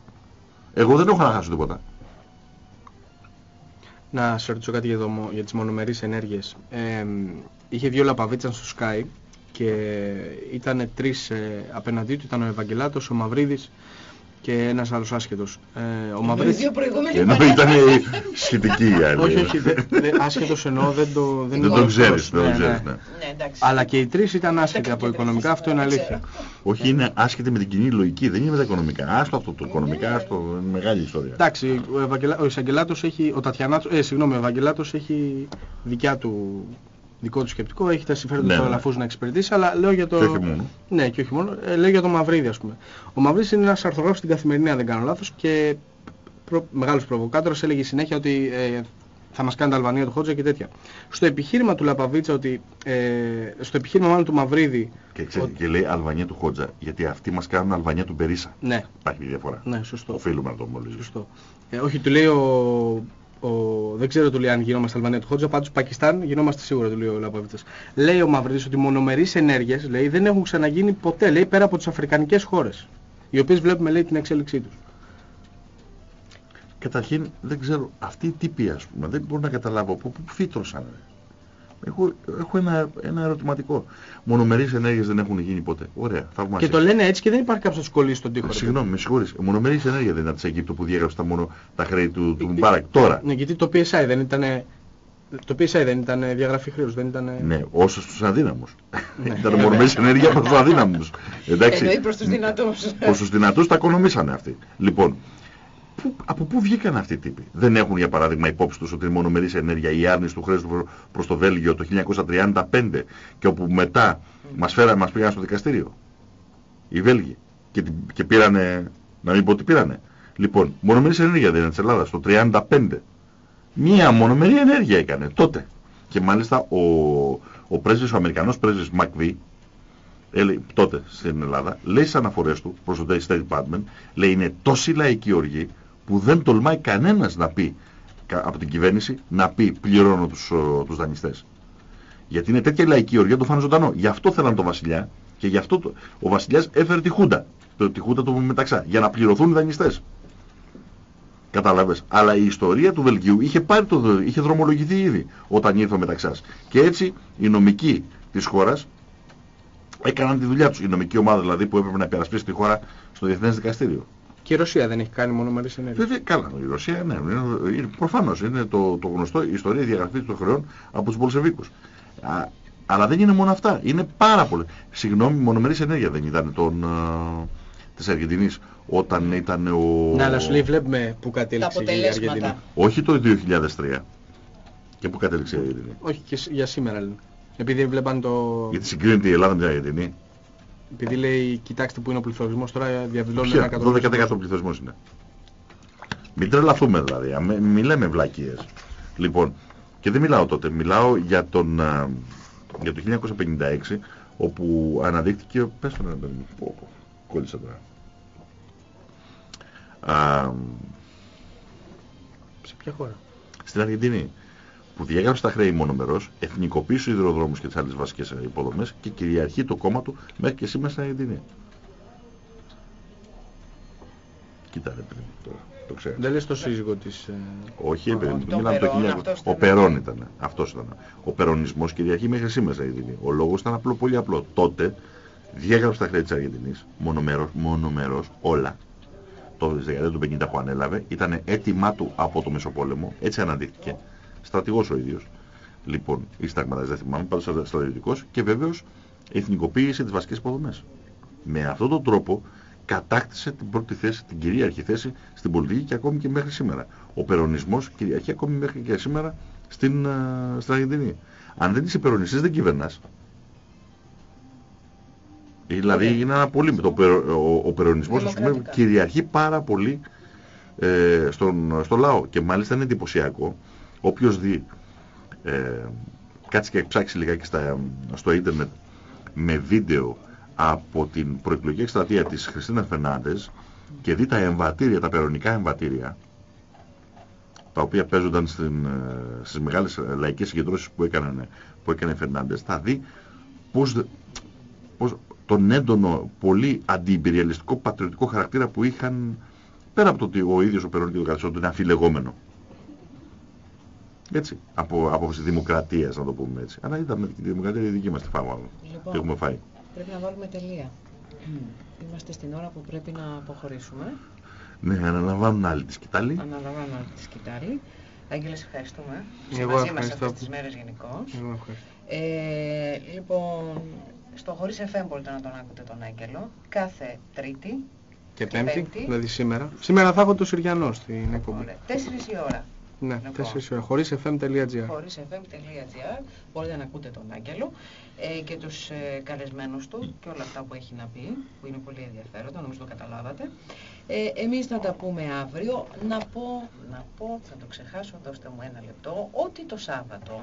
Εγώ δεν έχω να χάσω τίποτα. Να σε ρωτήσω κάτι για, το, μο- για τις μονομερείς ενέργειες. Ε, είχε δύο λαπαβίτσαν στο Sky και ήταν τρεις ε, απέναντί του, ήταν ο Ευαγγελάτος, ο Μαυρίδης και ένας άλλος άσχετος. Ε, ο Οι Μαυρίδης... δύο προηγούμενοι Ενώ παρέα. ήταν σχετική η άλλη. όχι, όχι, δε, δε, άσχετος εννοώ, δεν το δεν Δεν είναι τον γνωστός. ξέρεις, δεν τον Ναι, ξέρεις, ναι. ναι. Ναι, εντάξει. Αλλά και οι τρεις ήταν άσχετοι Δεν από ξέρω, οικονομικά, αυτό είναι δεν αλήθεια. ξέρω. Όχι, είναι άσχετη με την κοινή λογική, δεν είναι με τα οικονομικά. Άστο αυτό το οικονομικά, άστο, είναι μεγάλη ιστορία. Εντάξει, ο, Ευαγγελά, ο Εισαγγελάτος έχει, ο Τατιανάτος, ε, συγγνώμη, ο Ευαγγελάτος έχει δικιά του, δικό του σκεπτικό, έχει τα συμφέροντα Ναι, του ναι. αλαφούς να εξυπηρετήσει, αλλά λέω για το... Και όχι μόνο. Ναι, και όχι μόνο, ε, λέω για τον Μαυρίδη ας πούμε. Ο Μαυρίδης είναι ένας αρθρογράφος στην Καθημερινή, αν δεν κάνω λάθος, και προ, μεγάλος προβοκάτορας έλεγε συνέχεια ότι ε, θα μας κάνει τα Αλβανία του Χότζα και τέτοια. Στο επιχείρημα του Λαπαβίτσα ότι, ε, στο επιχείρημα μάλλον του Μαυρίδη, Και, ξέρει, ότι- και λέει Αλβανία του Χότζα, γιατί αυτοί μας κάνουν Αλβανία του Μπερίσα. ναι, Υπάρχει διαφορά. ναι, σωστό. Οφείλουμε να το ομολογήσουμε. Σωστό. Ε, όχι, του λέει ο, ο, δεν ξέρω του λέει αν γινόμαστε Αλβανία του Χότζα, πάντως Πακιστάν γινόμαστε σίγουρα, του λέει ο Λαπαβίτσας. Λέει ο Μαυρίδης ότι μονομερείς ενέργειες λέει, δεν έχουν ξαναγίνει ποτέ, λέει, πέρα από τις αφρικανικές χώρες. Οι οποίες βλέπουμε, λέει, την εξέλιξή τους. Καταρχήν δεν ξέρω, αυτοί οι τύποι ας πούμε, δεν μπορώ να καταλάβω από πού φύτρωσαν. ρε. Έχω, έχω ένα, ένα ερωτηματικό. Μονομερείς ενέργειες δεν έχουν γίνει ποτέ. Ωραία, θαυμάσια. Και το λένε έτσι και δεν υπάρχει κάποιος να τους κολλήσει στον τοίχο. ρε Συγγνώμη, με συγχωρείς. Μονομερείς ενέργεια δεν ήταν της Αιγύπτου που διέγραψε τα, μόνο, τα χρέη του, του Μπάρακ. Τώρα, Ναι, γιατί το PSI δεν ήταν. Το PSI δεν ήταν διαγραφή χρέους, δεν ήταν. ναι, όσο στους αδύναμους. Ναι. *laughs* ήταν μονομερείς ενέργεια προς τους αδύναμους. Εντάξει. Εννοεί προς τους δυνατούς. Προς τους δυνατούς τα οικονομήσανε αυτοί. Λοιπόν, πού- από πού βγήκαν αυτοί οι τύποι; Δεν έχουν για παράδειγμα υπόψη τους ότι η μονομερής ενέργεια, η άρνηση του χρέους προ- προς το Βέλγιο το 1935 και όπου μετά μας φέραν, μας πήγαν στο δικαστήριο. Οι Βέλγοι. Και, την- και πήρανε, να μην πω τι πήρανε. Λοιπόν, μονομερής ενέργεια δεν είναι της Ελλάδας το 1935. Μία μονομερή ενέργεια έκανε τότε. Και μάλιστα ο, ο πρέσβης, ο Αμερικανός πρέσβης McVie, έλεγε, τότε στην Ελλάδα, λέει στις αναφορές του προς το State Department, λέει είναι τόση λαϊκή οργή που δεν τολμάει κανένας να πει κα- από την κυβέρνηση να πει πληρώνω τους, ο, τους δανειστές. Γιατί είναι τέτοια λαϊκή οργή, το φάνε ζωντανό. Γι' αυτό θέλαν τον βασιλιά και γι' αυτό το, ο βασιλιάς έφερε τη χούντα. Το, τη χούντα του μεταξά. Για να πληρωθούν οι δανειστές. Κατάλαβες. Αλλά η ιστορία του Βελγίου είχε, πάρει το, δ- είχε δρομολογηθεί ήδη όταν ήρθε ο Μεταξάς. Και έτσι οι νομικοί της χώρας έκαναν τη δουλειά τους. Η νομική ομάδα δηλαδή που έπρεπε να υπερασπίσει τη χώρα στο Διεθνές Δικαστήριο. Και η Ρωσία δεν έχει κάνει μονομερείς ενέργειες. Βέβαια, καλά, η Ρωσία, ναι, είναι, είναι, προφανώς είναι το, το γνωστό η ιστορία διαγραφής των χρεών από τους Πολσεβίκους. Α, αλλά δεν είναι μόνο αυτά, είναι πάρα πολλές. Συγγνώμη, μονομερής ενέργεια δεν ήταν τον, α, της Αργεντινής όταν ήταν ο... Ναι, αλλά σου λέει βλέπουμε που κατέληξε η αποτελέσματα. Αργεντινή. Όχι το 2003 και που κατέληξε η Αργεντινή. Όχι και σ- για σήμερα λένε. Επειδή βλέπαν το... Γιατί συγκρίνεται η Ελλάδα με την Αργεντινή. Επειδή λέει, κοιτάξτε που είναι ο πληθωρισμός τώρα, διαδηλώνουν Ποια, ένα εκατομμύριο. 12% πληθυσμός είναι. Μην τρελαθούμε δηλαδή, αμέ- μη λέμε βλακίες. Λοιπόν, και δεν μιλάω τότε, μιλάω για, τον, α, για το 1956, όπου αναδείχθηκε, πες το ένα παιδί μου, πω, πω, κόλλησα τώρα. Α, Σε ποια χώρα; στην Αργεντινή, που διέγραψε τα χρέη μονομερός, εθνικοποίησε τους υδροδρόμους και τις άλλες βασικές υποδομές και κυριαρχεί το κόμμα του μέχρι και σήμερα στην Αργεντινή. Κοίτα ρε παιδί μου, τώρα, το ξέρω. Δεν λες το σύζυγο της... ε, Όχι, Ο- επειδή ο- τον μιλάμε το Περόν, 1900. αυτός Ο ήταν. Περόν ήταν. Αυτός ήταν. Ο περονισμός κυριαρχεί μέχρι σήμερα στην Αργεντινή. Ο λόγος ήταν απλό, πολύ απλό. Τότε διέγραψε τα χρέη της Αργεντινής, μονομερός, μονομερός, όλα. Το δεκαετία του 50 που ανέλαβε, ήταν έτοιμά του από το Μεσοπόλεμο, έτσι αναδείχθηκε. Στρατηγός ο ίδιος. λοιπόν ή σταγματάς δεν θυμάμαι, πάντως στρατιωτικός και βεβαίως εθνικοποίησε τις βασικές υποδομές. Με αυτόν τον τρόπο κατάκτησε την πρώτη θέση, την κυρίαρχη θέση στην πολιτική και ακόμη και μέχρι σήμερα. Ο περονισμός κυριαρχεί ακόμη μέχρι και σήμερα στην, στην Αργεντινή. Αν δεν είσαι περονιστής δεν κυβερνάς. Δηλαδή είναι ένα πολύ... Το, ο, ο περονισμός ας πούμε, κυριαρχεί πάρα πολύ ε, στον, στο λαό και μάλιστα είναι εντυπωσιακό όποιος δει ε, κάτσει και ψάξει λιγάκι στα, στο ίντερνετ με βίντεο από την προεκλογική εκστρατεία της Χριστίνα Φερνάντες και δει τα εμβατήρια, τα περονικά εμβατήρια τα οποία παίζονταν στην, ε, στις μεγάλες λαϊκές συγκεντρώσεις που, έκαναν, που έκανε Φερνάντες θα δει πώς, πώς τον έντονο, πολύ αντιυμπεριαλιστικό πατριωτικό χαρακτήρα που είχαν πέρα από το ότι ο ίδιος ο Περόνι και το καθεστώς του είναι αφιλεγόμενο. Έτσι, από, από δημοκρατίας να το πούμε έτσι. Αλλά είδαμε τη δημοκρατία τη δική μας τη φάμε. Λοιπόν, έχουμε φάει. Πρέπει να βάλουμε τελεία. Είμαστε στην ώρα που πρέπει να αποχωρήσουμε. Ναι, αναλαμβάνουν άλλοι τη σκητάλη. Αναλαμβάνουν άλλοι τη σκητάλη. Άγγελε, ευχαριστούμε. Εγώ μαζί μας αυτές τις μέρες γενικώς. Εγώ ευχαριστώ. Ε, λοιπόν, στο Χωρίς FM μπορείτε να τον ακούτε τον Άγγελο κάθε Τρίτη και, και πέμπτη, πέμπτη, δηλαδή σήμερα. Σήμερα θα έχω το Συριανό στην εκπομπή. Ωραία. 4 η ώρα. Ναι, λοιπόν, 4 η ώρα. Χωρίς fm.gr. Χωρίς fm.gr μπορείτε να ακούτε τον Άγγελο ε, και τους ε, καλεσμένους του και όλα αυτά που έχει να πει, που είναι πολύ ενδιαφέροντα, νομίζω το καταλάβατε. Ε, εμείς θα τα πούμε αύριο. Να πω, να πω, θα το ξεχάσω, δώστε μου ένα λεπτό, ότι το Σάββατο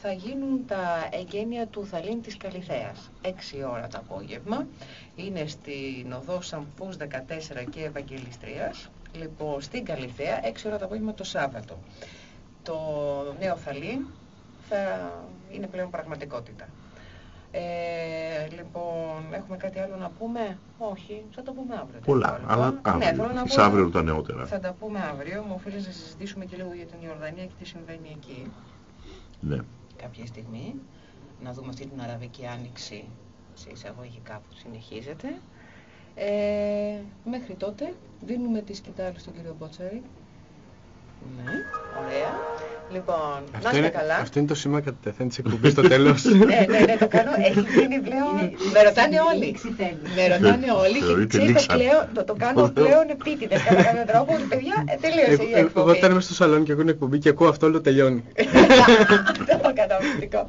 θα γίνουν τα εγγένεια του Θαλήν της Καλυθέας. 6 ώρα το απόγευμα. Είναι στην οδό Σαμφούς 14 και Ευαγγελιστρίας. Λοιπόν, στην Καλυθέα, 6 ώρα το απόγευμα το Σάββατο. Το νέο Θαλήν θα είναι πλέον πραγματικότητα. Ε, λοιπόν, έχουμε κάτι άλλο να πούμε; Όχι, θα το πούμε αύριο. Πολλά, αλλά ναι, αύριο. Ναι, αύριο τα νεότερα. Θα τα πούμε αύριο. Μου οφείλει να συζητήσουμε και λίγο για την Ιορδανία και τι συμβαίνει εκεί. Ναι κάποια στιγμή, να δούμε αυτή την Αραβική Άνοιξη σε εισαγωγικά που συνεχίζεται. Ε, μέχρι τότε δίνουμε τη σκητάλη στον κύριο Μπότσαρη. Ναι, ωραία. Λοιπόν, αυτό να είστε είναι, καλά. Αυτό είναι το σήμα κατά τεθέν της εκπομπής στο τέλος. ναι, *laughs* ναι, ναι, το κάνω. Έχει γίνει πλέον. με ρωτάνε όλοι. με ρωτάνε όλοι. και το, πλέον, το, το κάνω πλέον επίτηδες κατά κάποιο τρόπο. Ότι παιδιά, ε, τελείωσε η εκπομπή. Εγώ όταν είμαι στο σαλόνι και ακούω εκπομπή και ακούω αυτό όλο τελειώνει. *laughs* Αυτό καταπληκτικό.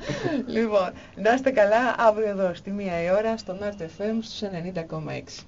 Λοιπόν, να είστε καλά αύριο εδώ στη μία η ώρα στο Nart FM στους 90,6.